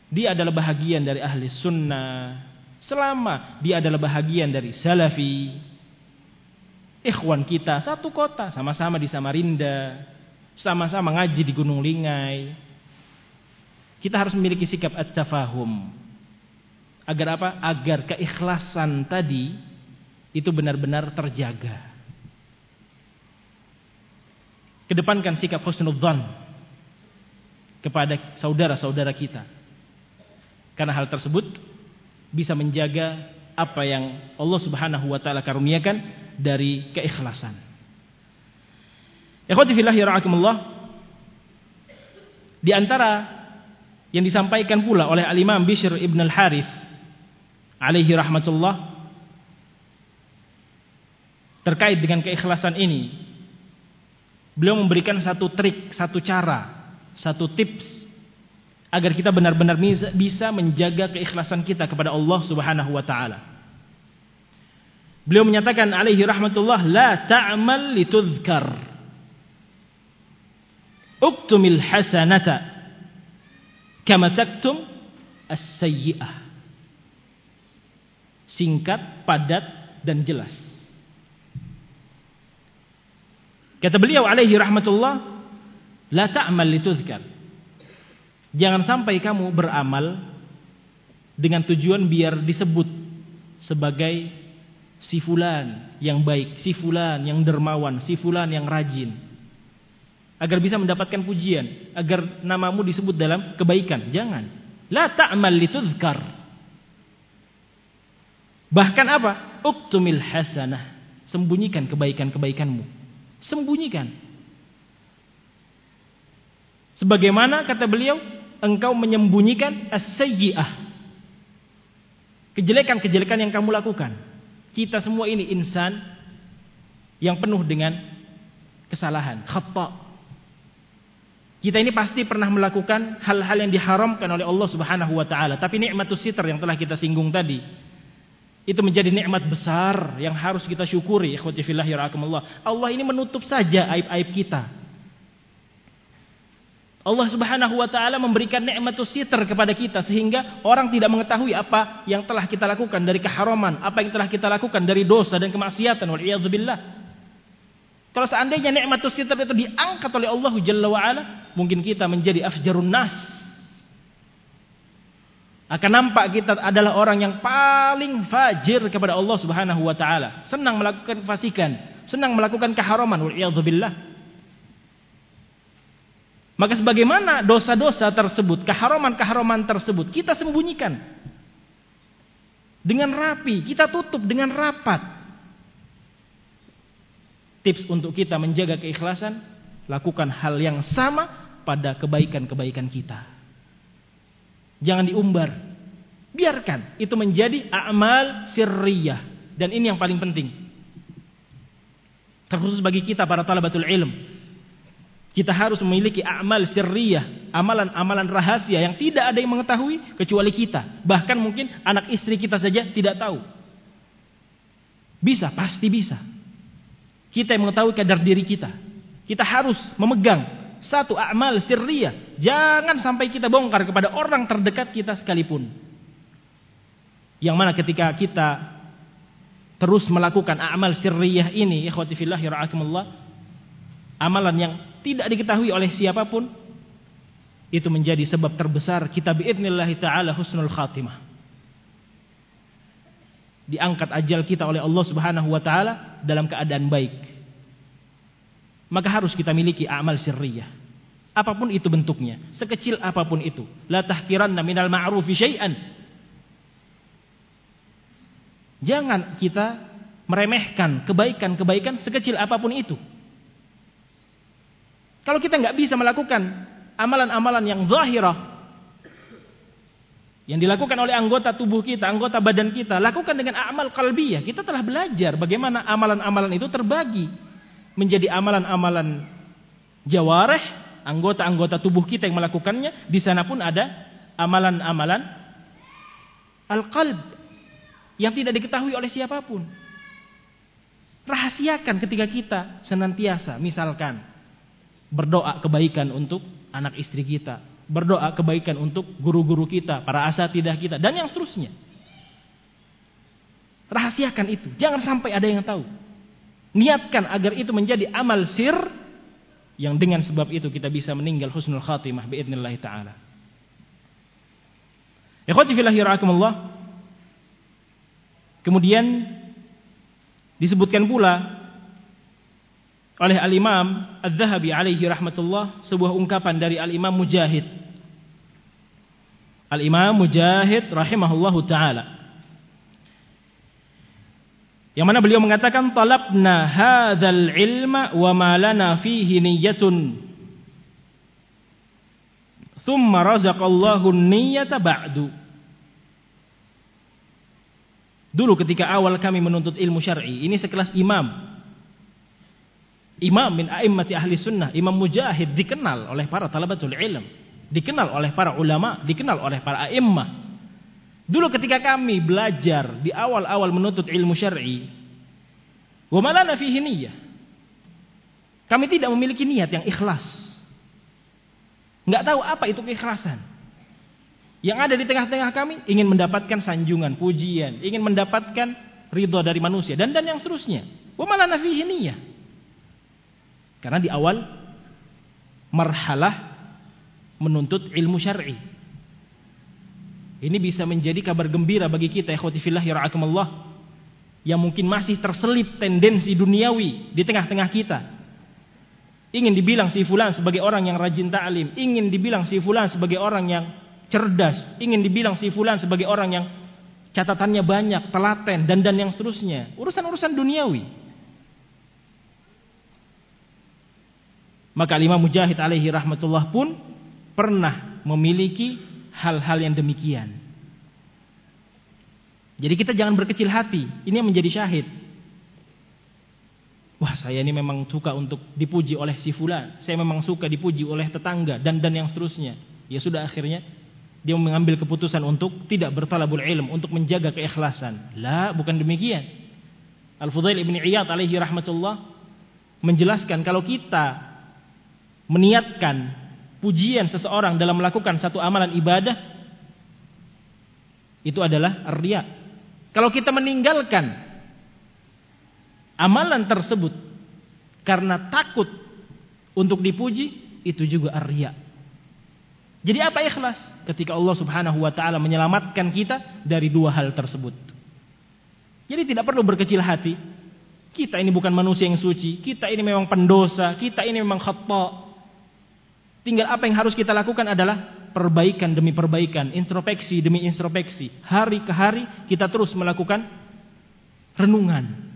dia adalah bahagian dari ahli sunnah, selama dia adalah bahagian dari salafi. Ikhwan kita satu kota, sama-sama di Samarinda, sama-sama ngaji di Gunung Lingai. Kita harus memiliki sikap at-tafahum. Agar apa? Agar keikhlasan tadi itu benar-benar terjaga. Kedepankan sikap husnudzan kepada saudara-saudara kita. Karena hal tersebut bisa menjaga apa yang Allah Subhanahu wa taala karuniakan dari keikhlasan. Ikhwati fillah yarhakumullah. Di antara yang disampaikan pula oleh Al-Imam Bishr Ibn Al-Harith alaihi rahmatullah terkait dengan keikhlasan ini. Beliau memberikan satu trik, satu cara, satu tips agar kita benar-benar bisa menjaga keikhlasan kita kepada Allah Subhanahu wa taala. Beliau menyatakan alaihi rahmatullah la ta'mal litudhkar. Uktumil hasanata kama taktum as-sayyi'ah. Singkat, padat dan jelas. Kata beliau alaihi rahmatullah, la ta'mal litudhkar. Jangan sampai kamu beramal dengan tujuan biar disebut sebagai si fulan yang baik, si fulan yang dermawan, si fulan yang rajin. Agar bisa mendapatkan pujian, agar namamu disebut dalam kebaikan. Jangan. La ta'mal litudhkar. Bahkan apa? Uktumil hasanah. Sembunyikan kebaikan-kebaikanmu. Sembunyikan. Sebagaimana kata beliau, engkau menyembunyikan as-sayyi'ah. Kejelekan-kejelekan yang kamu lakukan. Kita semua ini insan yang penuh dengan kesalahan, khata. Kita ini pasti pernah melakukan hal-hal yang diharamkan oleh Allah Subhanahu wa taala, tapi nikmatus sitr yang telah kita singgung tadi itu menjadi nikmat besar yang harus kita syukuri ikhwati fillah. Allah ini menutup saja aib-aib kita. Allah Subhanahu wa taala memberikan nikmat sitr kepada kita sehingga orang tidak mengetahui apa yang telah kita lakukan dari keharaman, apa yang telah kita lakukan dari dosa dan kemaksiatan. Kalau seandainya nikmat sitr itu diangkat oleh Allah Jalla mungkin kita menjadi afjarun nas akan nampak kita adalah orang yang paling fajir kepada Allah Subhanahu wa taala, senang melakukan fasikan, senang melakukan keharaman billah. Maka sebagaimana dosa-dosa tersebut, keharaman-keharaman tersebut kita sembunyikan dengan rapi, kita tutup dengan rapat. Tips untuk kita menjaga keikhlasan, lakukan hal yang sama pada kebaikan-kebaikan kita. Jangan diumbar. Biarkan itu menjadi amal sirriyah dan ini yang paling penting. Terkhusus bagi kita para talabatul ilm. Kita harus memiliki amal sirriyah, amalan-amalan rahasia yang tidak ada yang mengetahui kecuali kita. Bahkan mungkin anak istri kita saja tidak tahu. Bisa, pasti bisa. Kita yang mengetahui kadar diri kita. Kita harus memegang satu amal sirriyah. Jangan sampai kita bongkar kepada orang terdekat kita sekalipun. Yang mana ketika kita terus melakukan amal sirriyah ini, ikhwati fillah rahimakumullah, amalan yang tidak diketahui oleh siapa pun itu menjadi sebab terbesar kita biidznillah taala husnul khatimah. Diangkat ajal kita oleh Allah Subhanahu wa taala dalam keadaan baik maka harus kita miliki amal sirriyah. Apa pun itu bentuknya, sekecil apa pun itu. La tahkiranna minal ma'rufi syai'an. Jangan kita meremehkan kebaikan-kebaikan sekecil apa pun itu. Kalau kita nggak bisa melakukan amalan-amalan yang zahirah yang dilakukan oleh anggota tubuh kita, anggota badan kita, lakukan dengan amal kalbiyah. Kita telah belajar bagaimana amalan-amalan itu terbagi menjadi amalan-amalan jawareh, anggota-anggota tubuh kita yang melakukannya, di sana pun ada amalan-amalan al-qalb yang tidak diketahui oleh siapa pun. Rahasiakan ketika kita senantiasa misalkan berdoa kebaikan untuk anak istri kita, berdoa kebaikan untuk guru-guru kita, para asatidah kita dan yang seterusnya. Rahasiakan itu, jangan sampai ada yang tahu. Niatkan agar itu menjadi amal sir yang dengan sebab itu kita bisa meninggal husnul khatimah biidznillah taala. Ikhwati fillah rahimakumullah. Kemudian disebutkan pula oleh Al-Imam Al-Zahabi alaihi rahmatullah sebuah ungkapan dari Al-Imam Mujahid. Al-Imam Mujahid rahimahullahu taala yang mana beliau mengatakan talabna hadzal ilma wa ma lana fihi niyyatun. Thumma razaqallahu niyyata ba'du. Dulu ketika awal kami menuntut ilmu syar'i, ini sekelas imam. Imam min a'immati ahli sunnah, Imam Mujahid dikenal oleh para talabatul ilm, dikenal oleh para ulama, dikenal oleh para a'immah. Dulu ketika kami belajar di awal-awal menuntut ilmu syar'i, Wa malana fihi niyyah. Kami tidak memiliki niat yang ikhlas. Enggak tahu apa itu keikhlasan. Yang ada di tengah-tengah kami ingin mendapatkan sanjungan, pujian, ingin mendapatkan ridho dari manusia dan dan yang seterusnya. Wa malana fihi niyyah. Karena di awal marhalah menuntut ilmu syar'i. Ini bisa menjadi kabar gembira bagi kita ikhwati fillah ya ra'akumullah yang mungkin masih terselip tendensi duniawi di tengah-tengah kita. Ingin dibilang si fulan sebagai orang yang rajin ta'lim, ingin dibilang si fulan sebagai orang yang cerdas, ingin dibilang si fulan sebagai orang yang catatannya banyak, telaten dan dan yang seterusnya. Urusan-urusan duniawi. Maka Imam Mujahid alaihi rahmatullah pun pernah memiliki hal-hal yang demikian. Jadi kita jangan berkecil hati. Ini yang menjadi syahid. Wah saya ini memang suka untuk dipuji oleh si fulan. Saya memang suka dipuji oleh tetangga dan dan yang seterusnya. Ya sudah akhirnya dia mengambil keputusan untuk tidak bertalabul ilm. Untuk menjaga keikhlasan. Lah bukan demikian. Al-Fudail ibn Iyad alaihi rahmatullah. Menjelaskan kalau kita meniatkan pujian seseorang dalam melakukan satu amalan ibadah itu adalah riya. Kalau kita meninggalkan amalan tersebut karena takut untuk dipuji, itu juga riya. Jadi apa ikhlas? Ketika Allah Subhanahu wa taala menyelamatkan kita dari dua hal tersebut. Jadi tidak perlu berkecil hati. Kita ini bukan manusia yang suci, kita ini memang pendosa, kita ini memang khata, Tinggal apa yang harus kita lakukan adalah perbaikan demi perbaikan, introspeksi demi introspeksi. Hari ke hari kita terus melakukan renungan.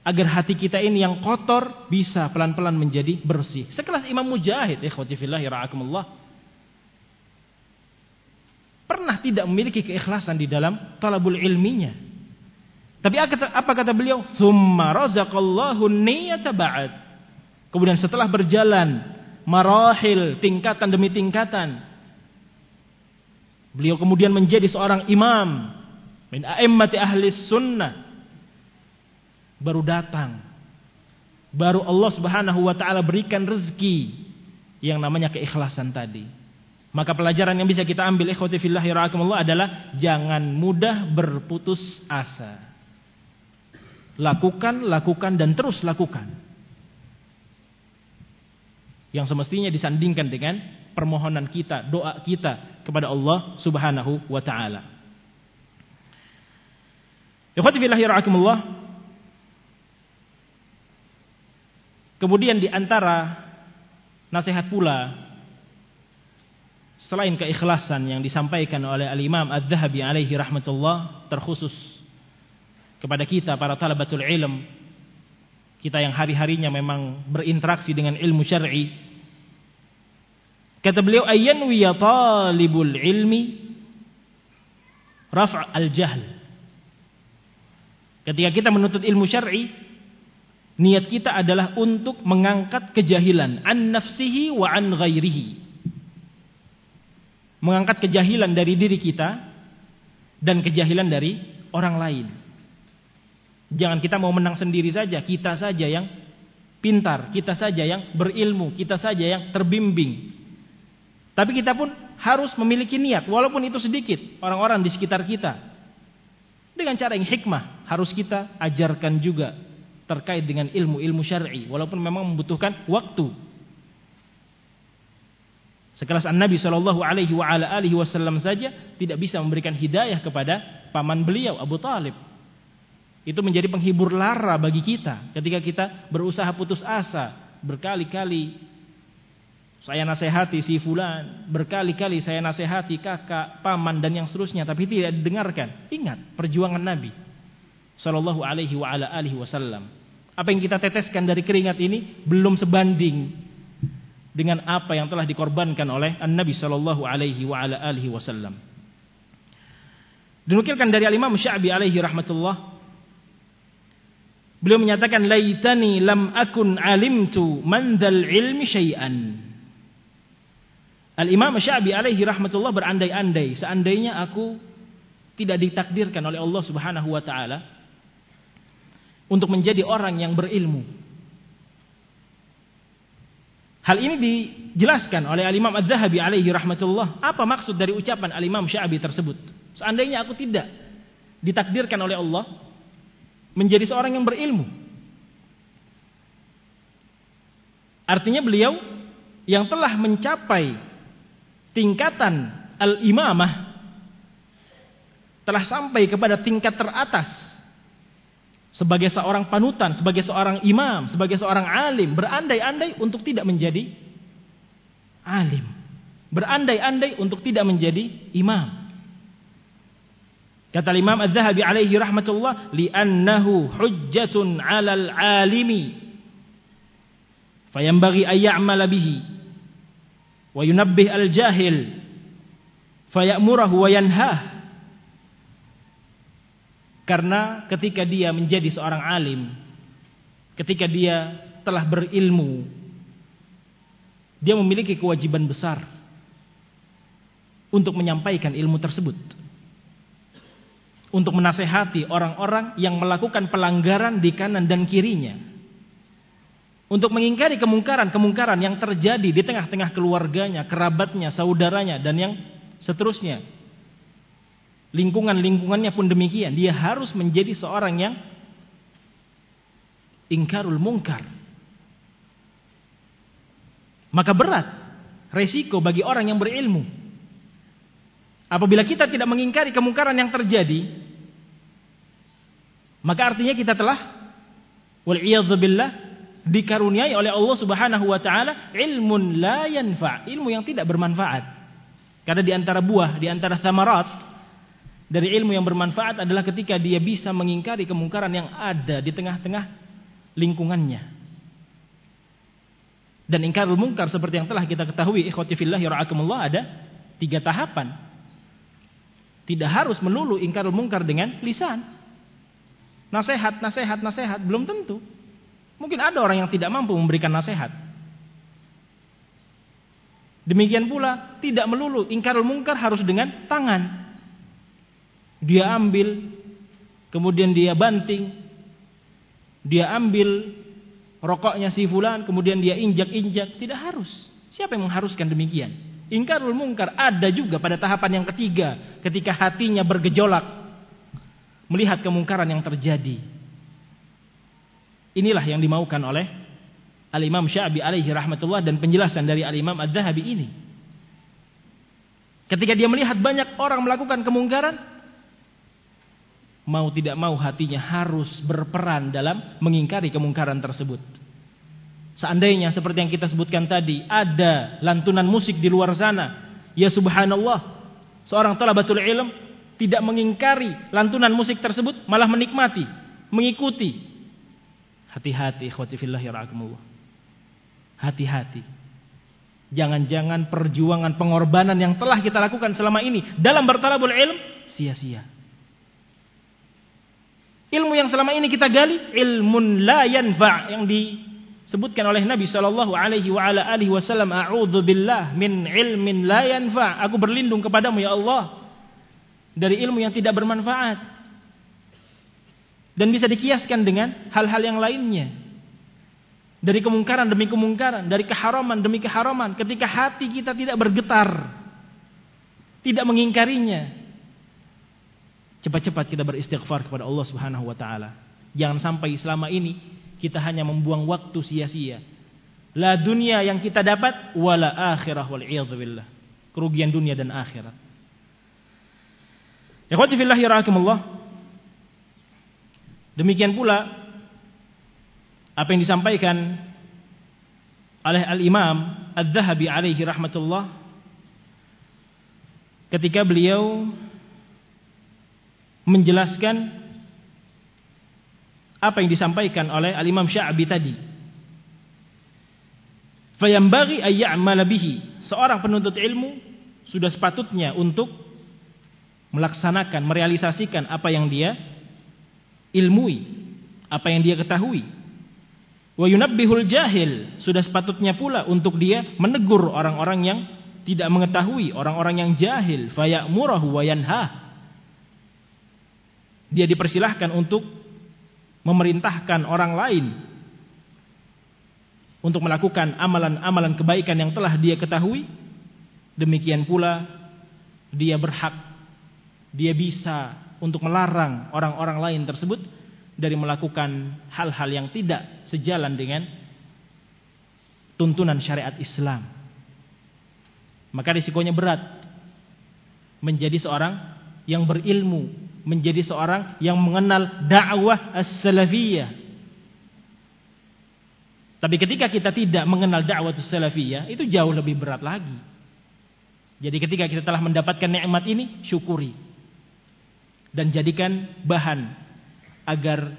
Agar hati kita ini yang kotor bisa pelan-pelan menjadi bersih. Sekelas Imam Mujahid, ikhwati fillah. Pernah tidak memiliki keikhlasan di dalam talabul ilminya. Tapi apa kata beliau? Thumma razaqallahu niyata ba'd. Kemudian setelah berjalan marahil, tingkatan demi tingkatan. Beliau kemudian menjadi seorang imam min a'immati ahli sunnah. Baru datang. Baru Allah Subhanahu wa taala berikan rezeki yang namanya keikhlasan tadi. Maka pelajaran yang bisa kita ambil ikhwati fillahi rahimakumullah adalah jangan mudah berputus asa. Lakukan, lakukan dan terus lakukan yang semestinya disandingkan dengan permohonan kita, doa kita kepada Allah Subhanahu wa taala. Kemudian di antara nasihat pula selain keikhlasan yang disampaikan oleh Al-Imam Ad-Dhahabi alaihi rahmatullah terkhusus kepada kita para talabatul ilm kita yang hari-harinya memang berinteraksi dengan ilmu syar'i. Kata beliau ayyan ya talibul ilmi raf' al-jahl. Ketika kita menuntut ilmu syar'i, niat kita adalah untuk mengangkat kejahilan an nafsihi wa an ghairihi. Mengangkat kejahilan dari diri kita dan kejahilan dari orang lain. Jangan kita mau menang sendiri saja, kita saja yang pintar, kita saja yang berilmu, kita saja yang terbimbing. Tapi kita pun harus memiliki niat, walaupun itu sedikit, orang-orang di sekitar kita. Dengan cara yang hikmah, harus kita ajarkan juga terkait dengan ilmu-ilmu syar'i, walaupun memang membutuhkan waktu. Sekelas An-Nabi Shallallahu Alaihi Wasallam saja tidak bisa memberikan hidayah kepada paman beliau Abu Talib itu menjadi penghibur lara bagi kita ketika kita berusaha putus asa berkali-kali saya nasihati si fulan, berkali-kali saya nasihati kakak, paman dan yang seterusnya tapi tidak didengarkan. Ingat perjuangan Nabi sallallahu alaihi wa ala alihi wasallam. Apa yang kita teteskan dari keringat ini belum sebanding dengan apa yang telah dikorbankan oleh An-Nabi sallallahu alaihi wa ala alihi wasallam. Dinukilkan dari Al-Imam Sya'bi alaihi rahmatullah Beliau menyatakan laitani lam akun alimtu man dal ilmi syai'an. Al-Imam Syabi alaihi rahmatullah berandai-andai seandainya aku tidak ditakdirkan oleh Allah Subhanahu wa taala untuk menjadi orang yang berilmu. Hal ini dijelaskan oleh Al-Imam Ad-Dhahabi alaihi rahmatullah. Apa maksud dari ucapan Al-Imam Sya'bi tersebut? Seandainya aku tidak ditakdirkan oleh Allah menjadi seorang yang berilmu. Artinya beliau yang telah mencapai tingkatan al-imamah telah sampai kepada tingkat teratas sebagai seorang panutan, sebagai seorang imam, sebagai seorang alim, berandai-andai untuk tidak menjadi alim. Berandai-andai untuk tidak menjadi imam. Kata Imam Az-Zahabi alaihi rahmatullah, "Li'annahu hujjatun 'alal 'alimi." Fayambaghi an ya'mala bihi wa yunabbih al-jahil fayamurahu wa yanhah karena ketika dia menjadi seorang alim, ketika dia telah berilmu, dia memiliki kewajiban besar untuk menyampaikan ilmu tersebut. Untuk menasehati orang-orang yang melakukan pelanggaran di kanan dan kirinya. Untuk mengingkari kemungkaran-kemungkaran yang terjadi di tengah-tengah keluarganya, kerabatnya, saudaranya, dan yang seterusnya Lingkungan-lingkungannya pun demikian. Dia harus menjadi seorang yang ingkarul mungkar. Maka berat resiko bagi orang yang berilmu. Apabila kita tidak mengingkari kemungkaran yang terjadi, maka artinya kita telah wal billah dikaruniai oleh Allah Subhanahu wa taala ilmun la yanfa, ilmu yang tidak bermanfaat. Karena di antara buah, di antara thamarat dari ilmu yang bermanfaat adalah ketika dia bisa mengingkari kemungkaran yang ada di tengah-tengah lingkungannya. Dan ingkarul mungkar seperti yang telah kita ketahui ikhwati fillah ada tiga tahapan. Tidak harus melulu ingkarul mungkar dengan lisan. Nasihat, nasihat, nasihat belum tentu. Mungkin ada orang yang tidak mampu memberikan nasihat. Demikian pula tidak melulu ingkarul mungkar harus dengan tangan. Dia ambil, kemudian dia banting, dia ambil rokoknya si fulan, kemudian dia injak-injak. Tidak harus. Siapa yang mengharuskan demikian? Ingkarul mungkar ada juga pada tahapan yang ketiga, ketika hatinya bergejolak melihat kemungkaran yang terjadi. Inilah yang dimaukan oleh Al-Imam Syabi alaihi rahmatullah dan penjelasan dari Al-Imam Ad-Dhahabi ini. Ketika dia melihat banyak orang melakukan kemungkaran, mau tidak mau hatinya harus berperan dalam mengingkari kemungkaran tersebut. Seandainya seperti yang kita sebutkan tadi, ada lantunan musik di luar sana, ya subhanallah, seorang talabatul ilm tidak mengingkari lantunan musik tersebut, malah menikmati, mengikuti. Hati-hati ikhwati fillah ya Hati-hati. Jangan-jangan perjuangan pengorbanan yang telah kita lakukan selama ini dalam bertalabul ilm sia-sia. Ilmu yang selama ini kita gali ilmun la yanfa' yang disebutkan oleh Nabi sallallahu alaihi wasallam billah min ilmin la yanfa'. Aku berlindung kepadamu ya Allah dari ilmu yang tidak bermanfaat. Dan bisa dikiaskan dengan hal-hal yang lainnya. Dari kemungkaran demi kemungkaran, dari keharaman demi keharaman, ketika hati kita tidak bergetar, tidak mengingkarinya, Cepat-cepat kita beristighfar kepada Allah Subhanahu wa taala. Jangan sampai selama ini kita hanya membuang waktu sia-sia. La dunia yang kita dapat wala akhirah wal billah. Kerugian dunia dan akhirat. Ikhwati fillah rahimakumullah. Demikian pula apa yang disampaikan oleh Al-Imam Ad-Dhahabi alaihi rahmatullah ketika beliau menjelaskan apa yang disampaikan oleh Al-Imam Sya'bi tadi. Fayambaghi ayya'mala bihi. Seorang penuntut ilmu sudah sepatutnya untuk melaksanakan, merealisasikan apa yang dia ilmui, apa yang dia ketahui. Wa yunabbihul jahil, sudah sepatutnya pula untuk dia menegur orang-orang yang tidak mengetahui, orang-orang yang jahil, fayamurahu wa yanhah dia dipersilahkan untuk memerintahkan orang lain untuk melakukan amalan-amalan kebaikan yang telah dia ketahui, demikian pula dia berhak, dia bisa untuk melarang orang-orang lain tersebut dari melakukan hal-hal yang tidak sejalan dengan tuntunan syariat Islam. Maka risikonya berat menjadi seorang yang berilmu, menjadi seorang yang mengenal dakwah as-salafiyah. Tapi ketika kita tidak mengenal dakwah as-salafiyah, itu jauh lebih berat lagi. Jadi ketika kita telah mendapatkan nikmat ini, syukuri dan jadikan bahan agar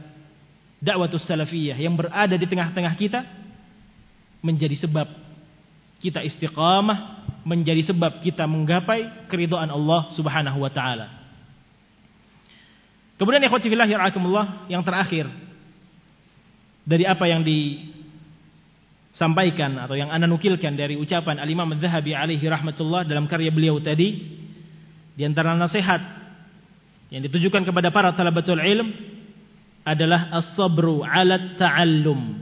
dakwatus salafiyah yang berada di tengah-tengah kita menjadi sebab kita istiqamah, menjadi sebab kita menggapai keridhaan Allah Subhanahu wa taala. Kemudian ikhwati fillah yarhakumullah yang terakhir dari apa yang disampaikan atau yang Anda nukilkan dari ucapan Al-Imam Adz-Dzahabi alaihi rahmatullah dalam karya beliau tadi di antara nasihat yang ditujukan kepada para talabatul ilm adalah as-sabru 'ala ta'allum.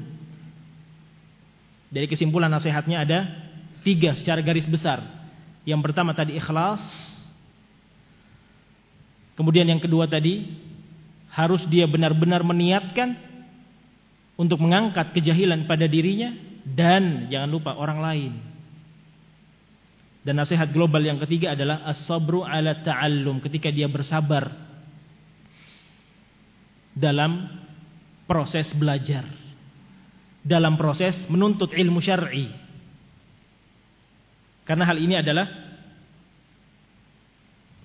Dari kesimpulan nasihatnya ada tiga secara garis besar. Yang pertama tadi ikhlas. Kemudian yang kedua tadi harus dia benar-benar meniatkan untuk mengangkat kejahilan pada dirinya dan jangan lupa orang lain. Dan nasihat global yang ketiga adalah as-sabru ala ta'allum ketika dia bersabar dalam proses belajar. Dalam proses menuntut ilmu syar'i. Karena hal ini adalah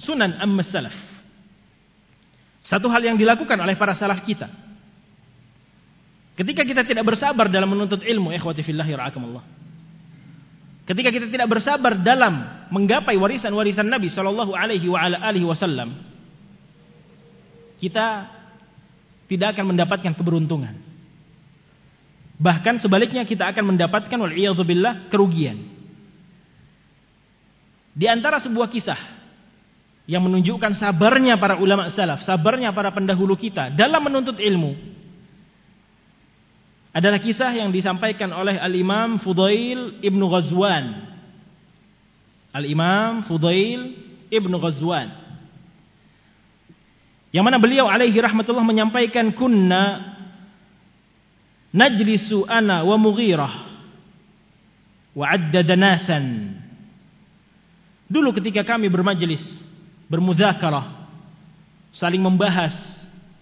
sunan amma salaf. Satu hal yang dilakukan oleh para salaf kita. Ketika kita tidak bersabar dalam menuntut ilmu, ikhwati fillahi ra'akumullah. Ketika kita tidak bersabar dalam menggapai warisan-warisan Nabi Shallallahu Alaihi Wasallam, kita tidak akan mendapatkan keberuntungan. Bahkan sebaliknya kita akan mendapatkan waliyadzubillah kerugian. Di antara sebuah kisah yang menunjukkan sabarnya para ulama salaf, sabarnya para pendahulu kita dalam menuntut ilmu, adalah kisah yang disampaikan oleh Al-Imam Fudail Ibnu Ghazwan. Al-Imam Fudail Ibnu Ghazwan. Yang mana beliau alaihi rahmatullah menyampaikan kunna najlisu ana wa Mughirah wa addada nasan. Dulu ketika kami bermajlis, bermuzakarah, saling membahas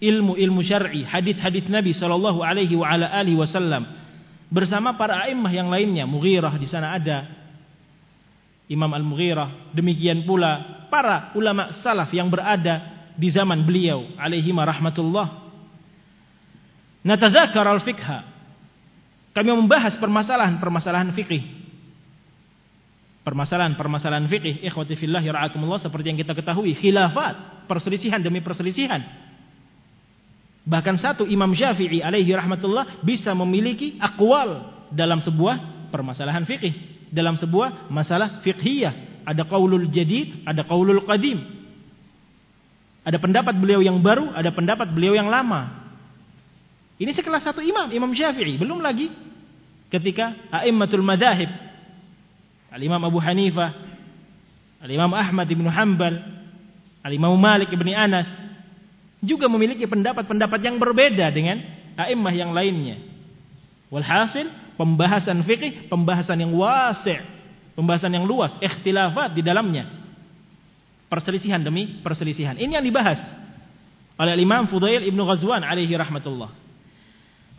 ilmu-ilmu syar'i, hadis-hadis Nabi sallallahu alaihi wa ala alihi wasallam bersama para a'immah yang lainnya. Mughirah di sana ada Imam Al-Mughirah, demikian pula para ulama salaf yang berada di zaman beliau alaihi rahmatullah. Natadzakar al-fiqha. Kami membahas permasalahan-permasalahan fikih. Permasalahan-permasalahan fikih, ikhwati fillah yara'akumullah seperti yang kita ketahui, khilafat, perselisihan demi perselisihan Bahkan satu Imam Syafi'i alaihi rahmatullah bisa memiliki akwal dalam sebuah permasalahan fikih, dalam sebuah masalah fiqhiyah. Ada qaulul jadid, ada qaulul qadim. Ada pendapat beliau yang baru, ada pendapat beliau yang lama. Ini sekelas satu imam, Imam Syafi'i. Belum lagi ketika a'immatul madahib. Al-Imam Abu Hanifah, Al-Imam Ahmad ibn Hanbal, Al-Imam Malik ibn Anas, juga memiliki pendapat-pendapat yang berbeda dengan a'immah yang lainnya. Walhasil pembahasan fikih, pembahasan yang wasi', pembahasan yang luas, ikhtilafat di dalamnya. Perselisihan demi perselisihan. Ini yang dibahas oleh Imam Fudail Ibnu Ghazwan alaihi rahmatullah.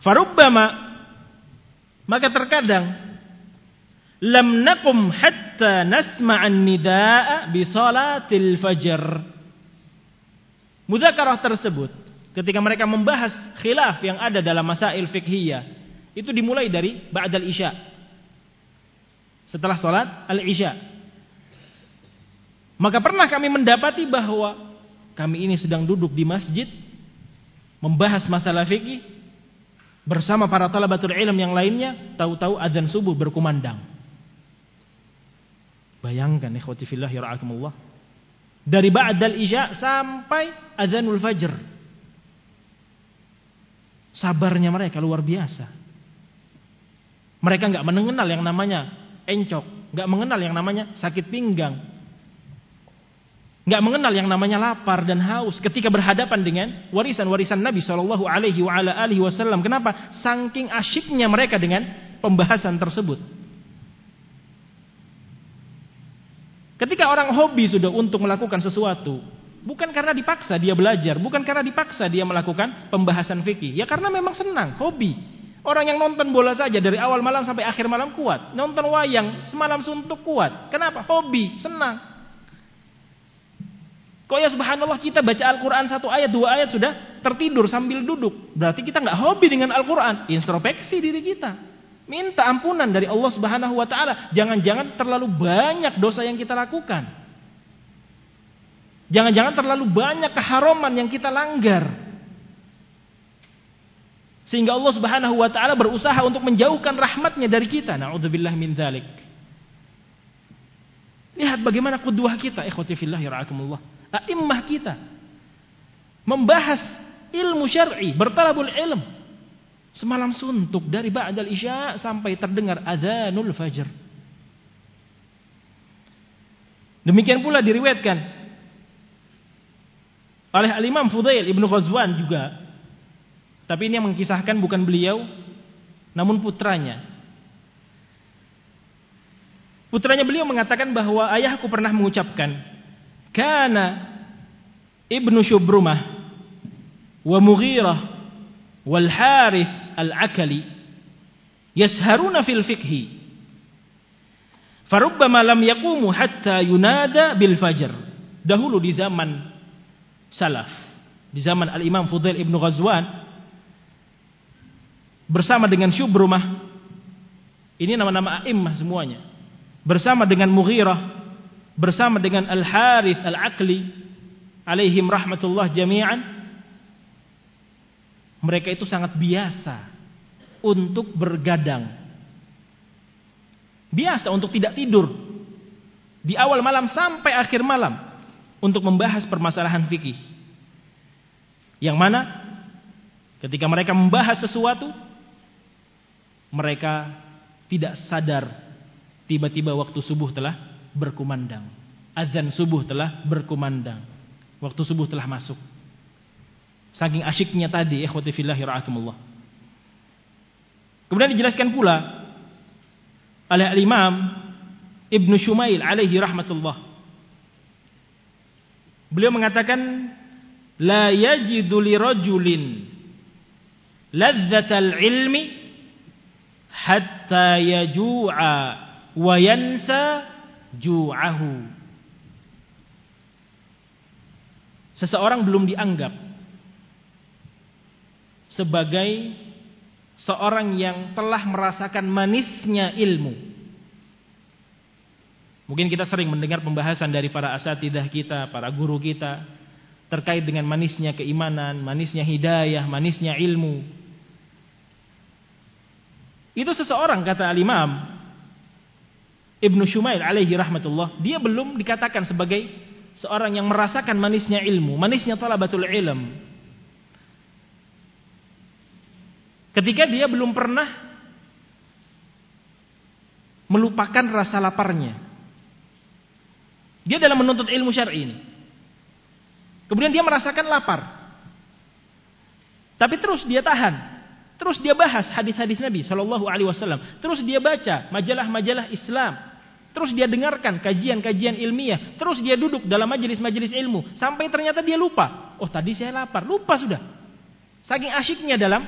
Farubbama maka terkadang lam nakum hatta nasma'an nidaa bi salatil fajr Mudzakarah tersebut ketika mereka membahas khilaf yang ada dalam masail fikhiyah itu dimulai dari ba'dal isya. Setelah salat al-isya. Maka pernah kami mendapati bahwa kami ini sedang duduk di masjid membahas masalah fikih bersama para talabatul ilm yang lainnya, tahu-tahu azan subuh berkumandang. Bayangkan ikhwati fillah ya dari ba'dal isya sampai azanul fajr. Sabarnya mereka luar biasa. Mereka nggak mengenal yang namanya encok, nggak mengenal yang namanya sakit pinggang, nggak mengenal yang namanya lapar dan haus ketika berhadapan dengan warisan-warisan Nabi Shallallahu Alaihi Wasallam. Kenapa? Saking asyiknya mereka dengan pembahasan tersebut. Ketika orang hobi sudah untuk melakukan sesuatu, bukan karena dipaksa dia belajar, bukan karena dipaksa dia melakukan pembahasan fikih, ya karena memang senang, hobi. Orang yang nonton bola saja dari awal malam sampai akhir malam kuat, nonton wayang semalam suntuk kuat. Kenapa? Hobi, senang. Kok ya subhanallah kita baca Al-Quran satu ayat, dua ayat sudah tertidur sambil duduk. Berarti kita nggak hobi dengan Al-Quran. Introspeksi diri kita. Minta ampunan dari Allah Subhanahu wa taala. Jangan-jangan terlalu banyak dosa yang kita lakukan. Jangan-jangan terlalu banyak keharuman yang kita langgar. Sehingga Allah Subhanahu wa taala berusaha untuk menjauhkan rahmatnya dari kita. Nauzubillah min dzalik. Lihat bagaimana kudwah kita, ikhwati fillah yarhakumullah. A'immah kita membahas ilmu syar'i, bertalabul ilm Semalam suntuk dari ba'dal isya sampai terdengar azanul fajr. Demikian pula diriwayatkan oleh Al-Imam Fudail Ibnu Ghazwan juga. Tapi ini yang mengkisahkan bukan beliau namun putranya. Putranya beliau mengatakan bahwa ayahku pernah mengucapkan, "Kana Ibnu Syubrumah wa Mughirah wal Harith al-akali yasharuna fil fikhi farubbama lam yaqumu hatta yunada bil fajr. Dahulu di zaman salaf di zaman al-Imam Fudail Ibnu Ghazwan bersama dengan Syubrumah ini nama-nama a'immah semuanya bersama dengan Mughirah bersama dengan Al-Harith Al-Aqli alaihim rahmatullah jami'an mereka itu sangat biasa untuk bergadang. Biasa untuk tidak tidur di awal malam sampai akhir malam untuk membahas permasalahan fikih. Yang mana ketika mereka membahas sesuatu mereka tidak sadar tiba-tiba waktu subuh telah berkumandang. Azan subuh telah berkumandang. Waktu subuh telah masuk. Saking asyiknya tadi, ikhwati fillahi ra'akumullah. Kemudian dijelaskan pula oleh al-Imam Ibnu Shumail alaihi rahmatullah. Beliau mengatakan la yajidu li rajulin ladzatal ilmi hatta yaju'a wa yansa ju'ahu. Seseorang belum dianggap sebagai seorang yang telah merasakan manisnya ilmu. Mungkin kita sering mendengar pembahasan dari para asatidah kita, para guru kita terkait dengan manisnya keimanan, manisnya hidayah, manisnya ilmu. Itu seseorang kata al-Imam Ibnu Shumail alaihi rahmatullah, dia belum dikatakan sebagai seorang yang merasakan manisnya ilmu, manisnya talabatul ilm. Ketika dia belum pernah melupakan rasa laparnya. Dia dalam menuntut ilmu syar'i ini. Kemudian dia merasakan lapar. Tapi terus dia tahan. Terus dia bahas hadis-hadis Nabi Shallallahu Alaihi Wasallam. Terus dia baca majalah-majalah Islam. Terus dia dengarkan kajian-kajian ilmiah. Terus dia duduk dalam majelis-majelis ilmu. Sampai ternyata dia lupa. Oh tadi saya lapar. Lupa sudah. Saking asyiknya dalam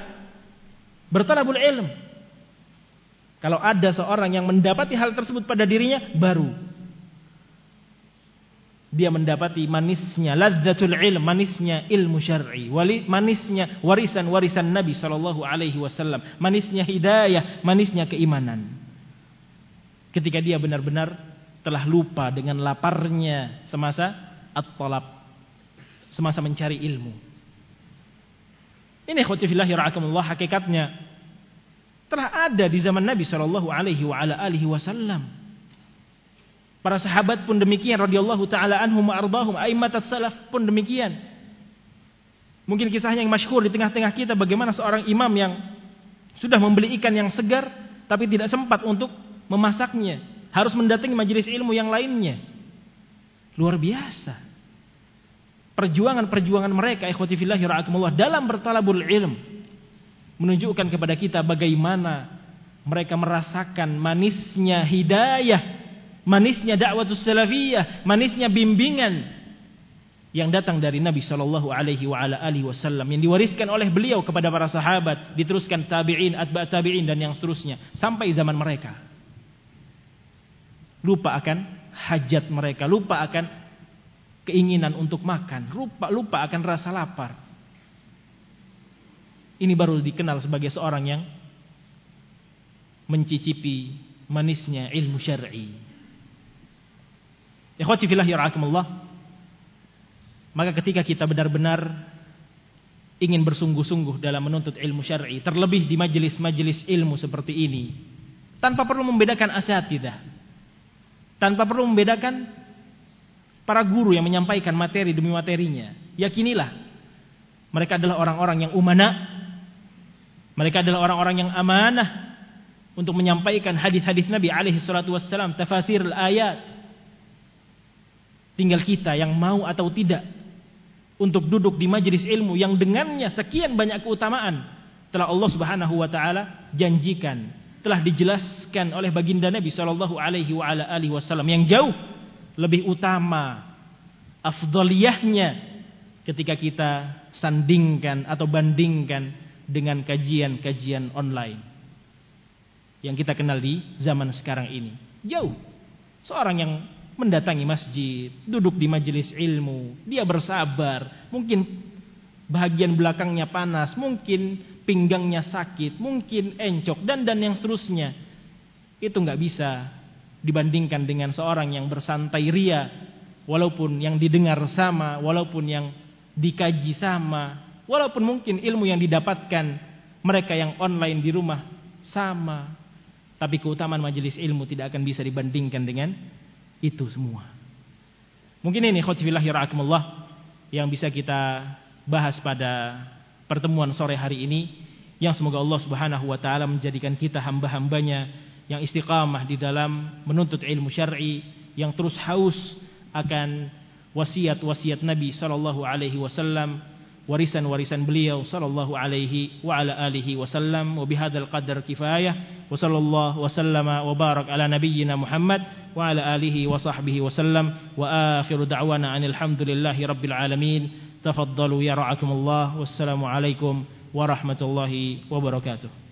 Bertalabul ilm. Kalau ada seorang yang mendapati hal tersebut pada dirinya, baru dia mendapati manisnya lazzatul ilm, manisnya ilmu syar'i, wali, manisnya warisan-warisan Nabi sallallahu alaihi wasallam, manisnya hidayah, manisnya keimanan. Ketika dia benar-benar telah lupa dengan laparnya semasa at-talab, semasa mencari ilmu. Ini khotifillahi ra'akumullah hakikatnya telah ada di zaman Nabi sallallahu alaihi wa ala alihi wasallam. Para sahabat pun demikian radhiyallahu taala anhum wa ardahum aimmatas salaf pun demikian. Mungkin kisahnya yang masyhur di tengah-tengah kita bagaimana seorang imam yang sudah membeli ikan yang segar tapi tidak sempat untuk memasaknya, harus mendatangi majelis ilmu yang lainnya. Luar biasa. Perjuangan-perjuangan mereka ikhwati fillahi ra'akumullah dalam bertalabul ilm menunjukkan kepada kita bagaimana mereka merasakan manisnya hidayah, manisnya dakwah salafiyah, manisnya bimbingan yang datang dari Nabi Shallallahu Alaihi Wasallam yang diwariskan oleh beliau kepada para sahabat, diteruskan tabiin, atba tabiin dan yang seterusnya sampai zaman mereka. Lupa akan hajat mereka, lupa akan keinginan untuk makan, lupa lupa akan rasa lapar. Ini baru dikenal sebagai seorang yang mencicipi manisnya ilmu syar'i. Ikhwati fillah yarhakumullah. Maka ketika kita benar-benar ingin bersungguh-sungguh dalam menuntut ilmu syar'i, terlebih di majelis-majelis ilmu seperti ini, tanpa perlu membedakan asatidah, tanpa perlu membedakan para guru yang menyampaikan materi demi materinya, yakinilah mereka adalah orang-orang yang umana, mereka adalah orang-orang yang amanah untuk menyampaikan hadis-hadis Nabi alaihi salatu wassalam, tafasir ayat. Tinggal kita yang mau atau tidak untuk duduk di majelis ilmu yang dengannya sekian banyak keutamaan telah Allah Subhanahu wa taala janjikan telah dijelaskan oleh baginda Nabi sallallahu alaihi wa ala alihi wasallam yang jauh lebih utama afdaliyahnya ketika kita sandingkan atau bandingkan dengan kajian-kajian online yang kita kenal di zaman sekarang ini jauh seorang yang mendatangi masjid, duduk di majelis ilmu, dia bersabar, mungkin bahagian belakangnya panas, mungkin pinggangnya sakit, mungkin encok dan dan yang seterusnya. Itu nggak bisa dibandingkan dengan seorang yang bersantai ria, walaupun yang didengar sama, walaupun yang dikaji sama, walaupun mungkin ilmu yang didapatkan mereka yang online di rumah sama, tapi keutamaan majelis ilmu tidak akan bisa dibandingkan dengan itu semua. Mungkin ini khotifillah yarakumullah yang bisa kita bahas pada pertemuan sore hari ini yang semoga Allah Subhanahu wa taala menjadikan kita hamba-hambanya yang istiqamah di dalam menuntut ilmu syar'i yang terus haus akan wasiat-wasiat Nabi sallallahu alaihi wasallam warisan-warisan beliau sallallahu alaihi wa ala alihi wasallam. Wa bihadzal qadar kifayah. Wa sallallahu wa sallama wa barak ala nabiyyina Muhammad wa ala alihi wa sahbihi wasallam wa akhiru da'wana anil hamdulillahi rabbil alamin. Tafaddalu ya ra'akumullah wassalamu alaikum warahmatullahi wabarakatuh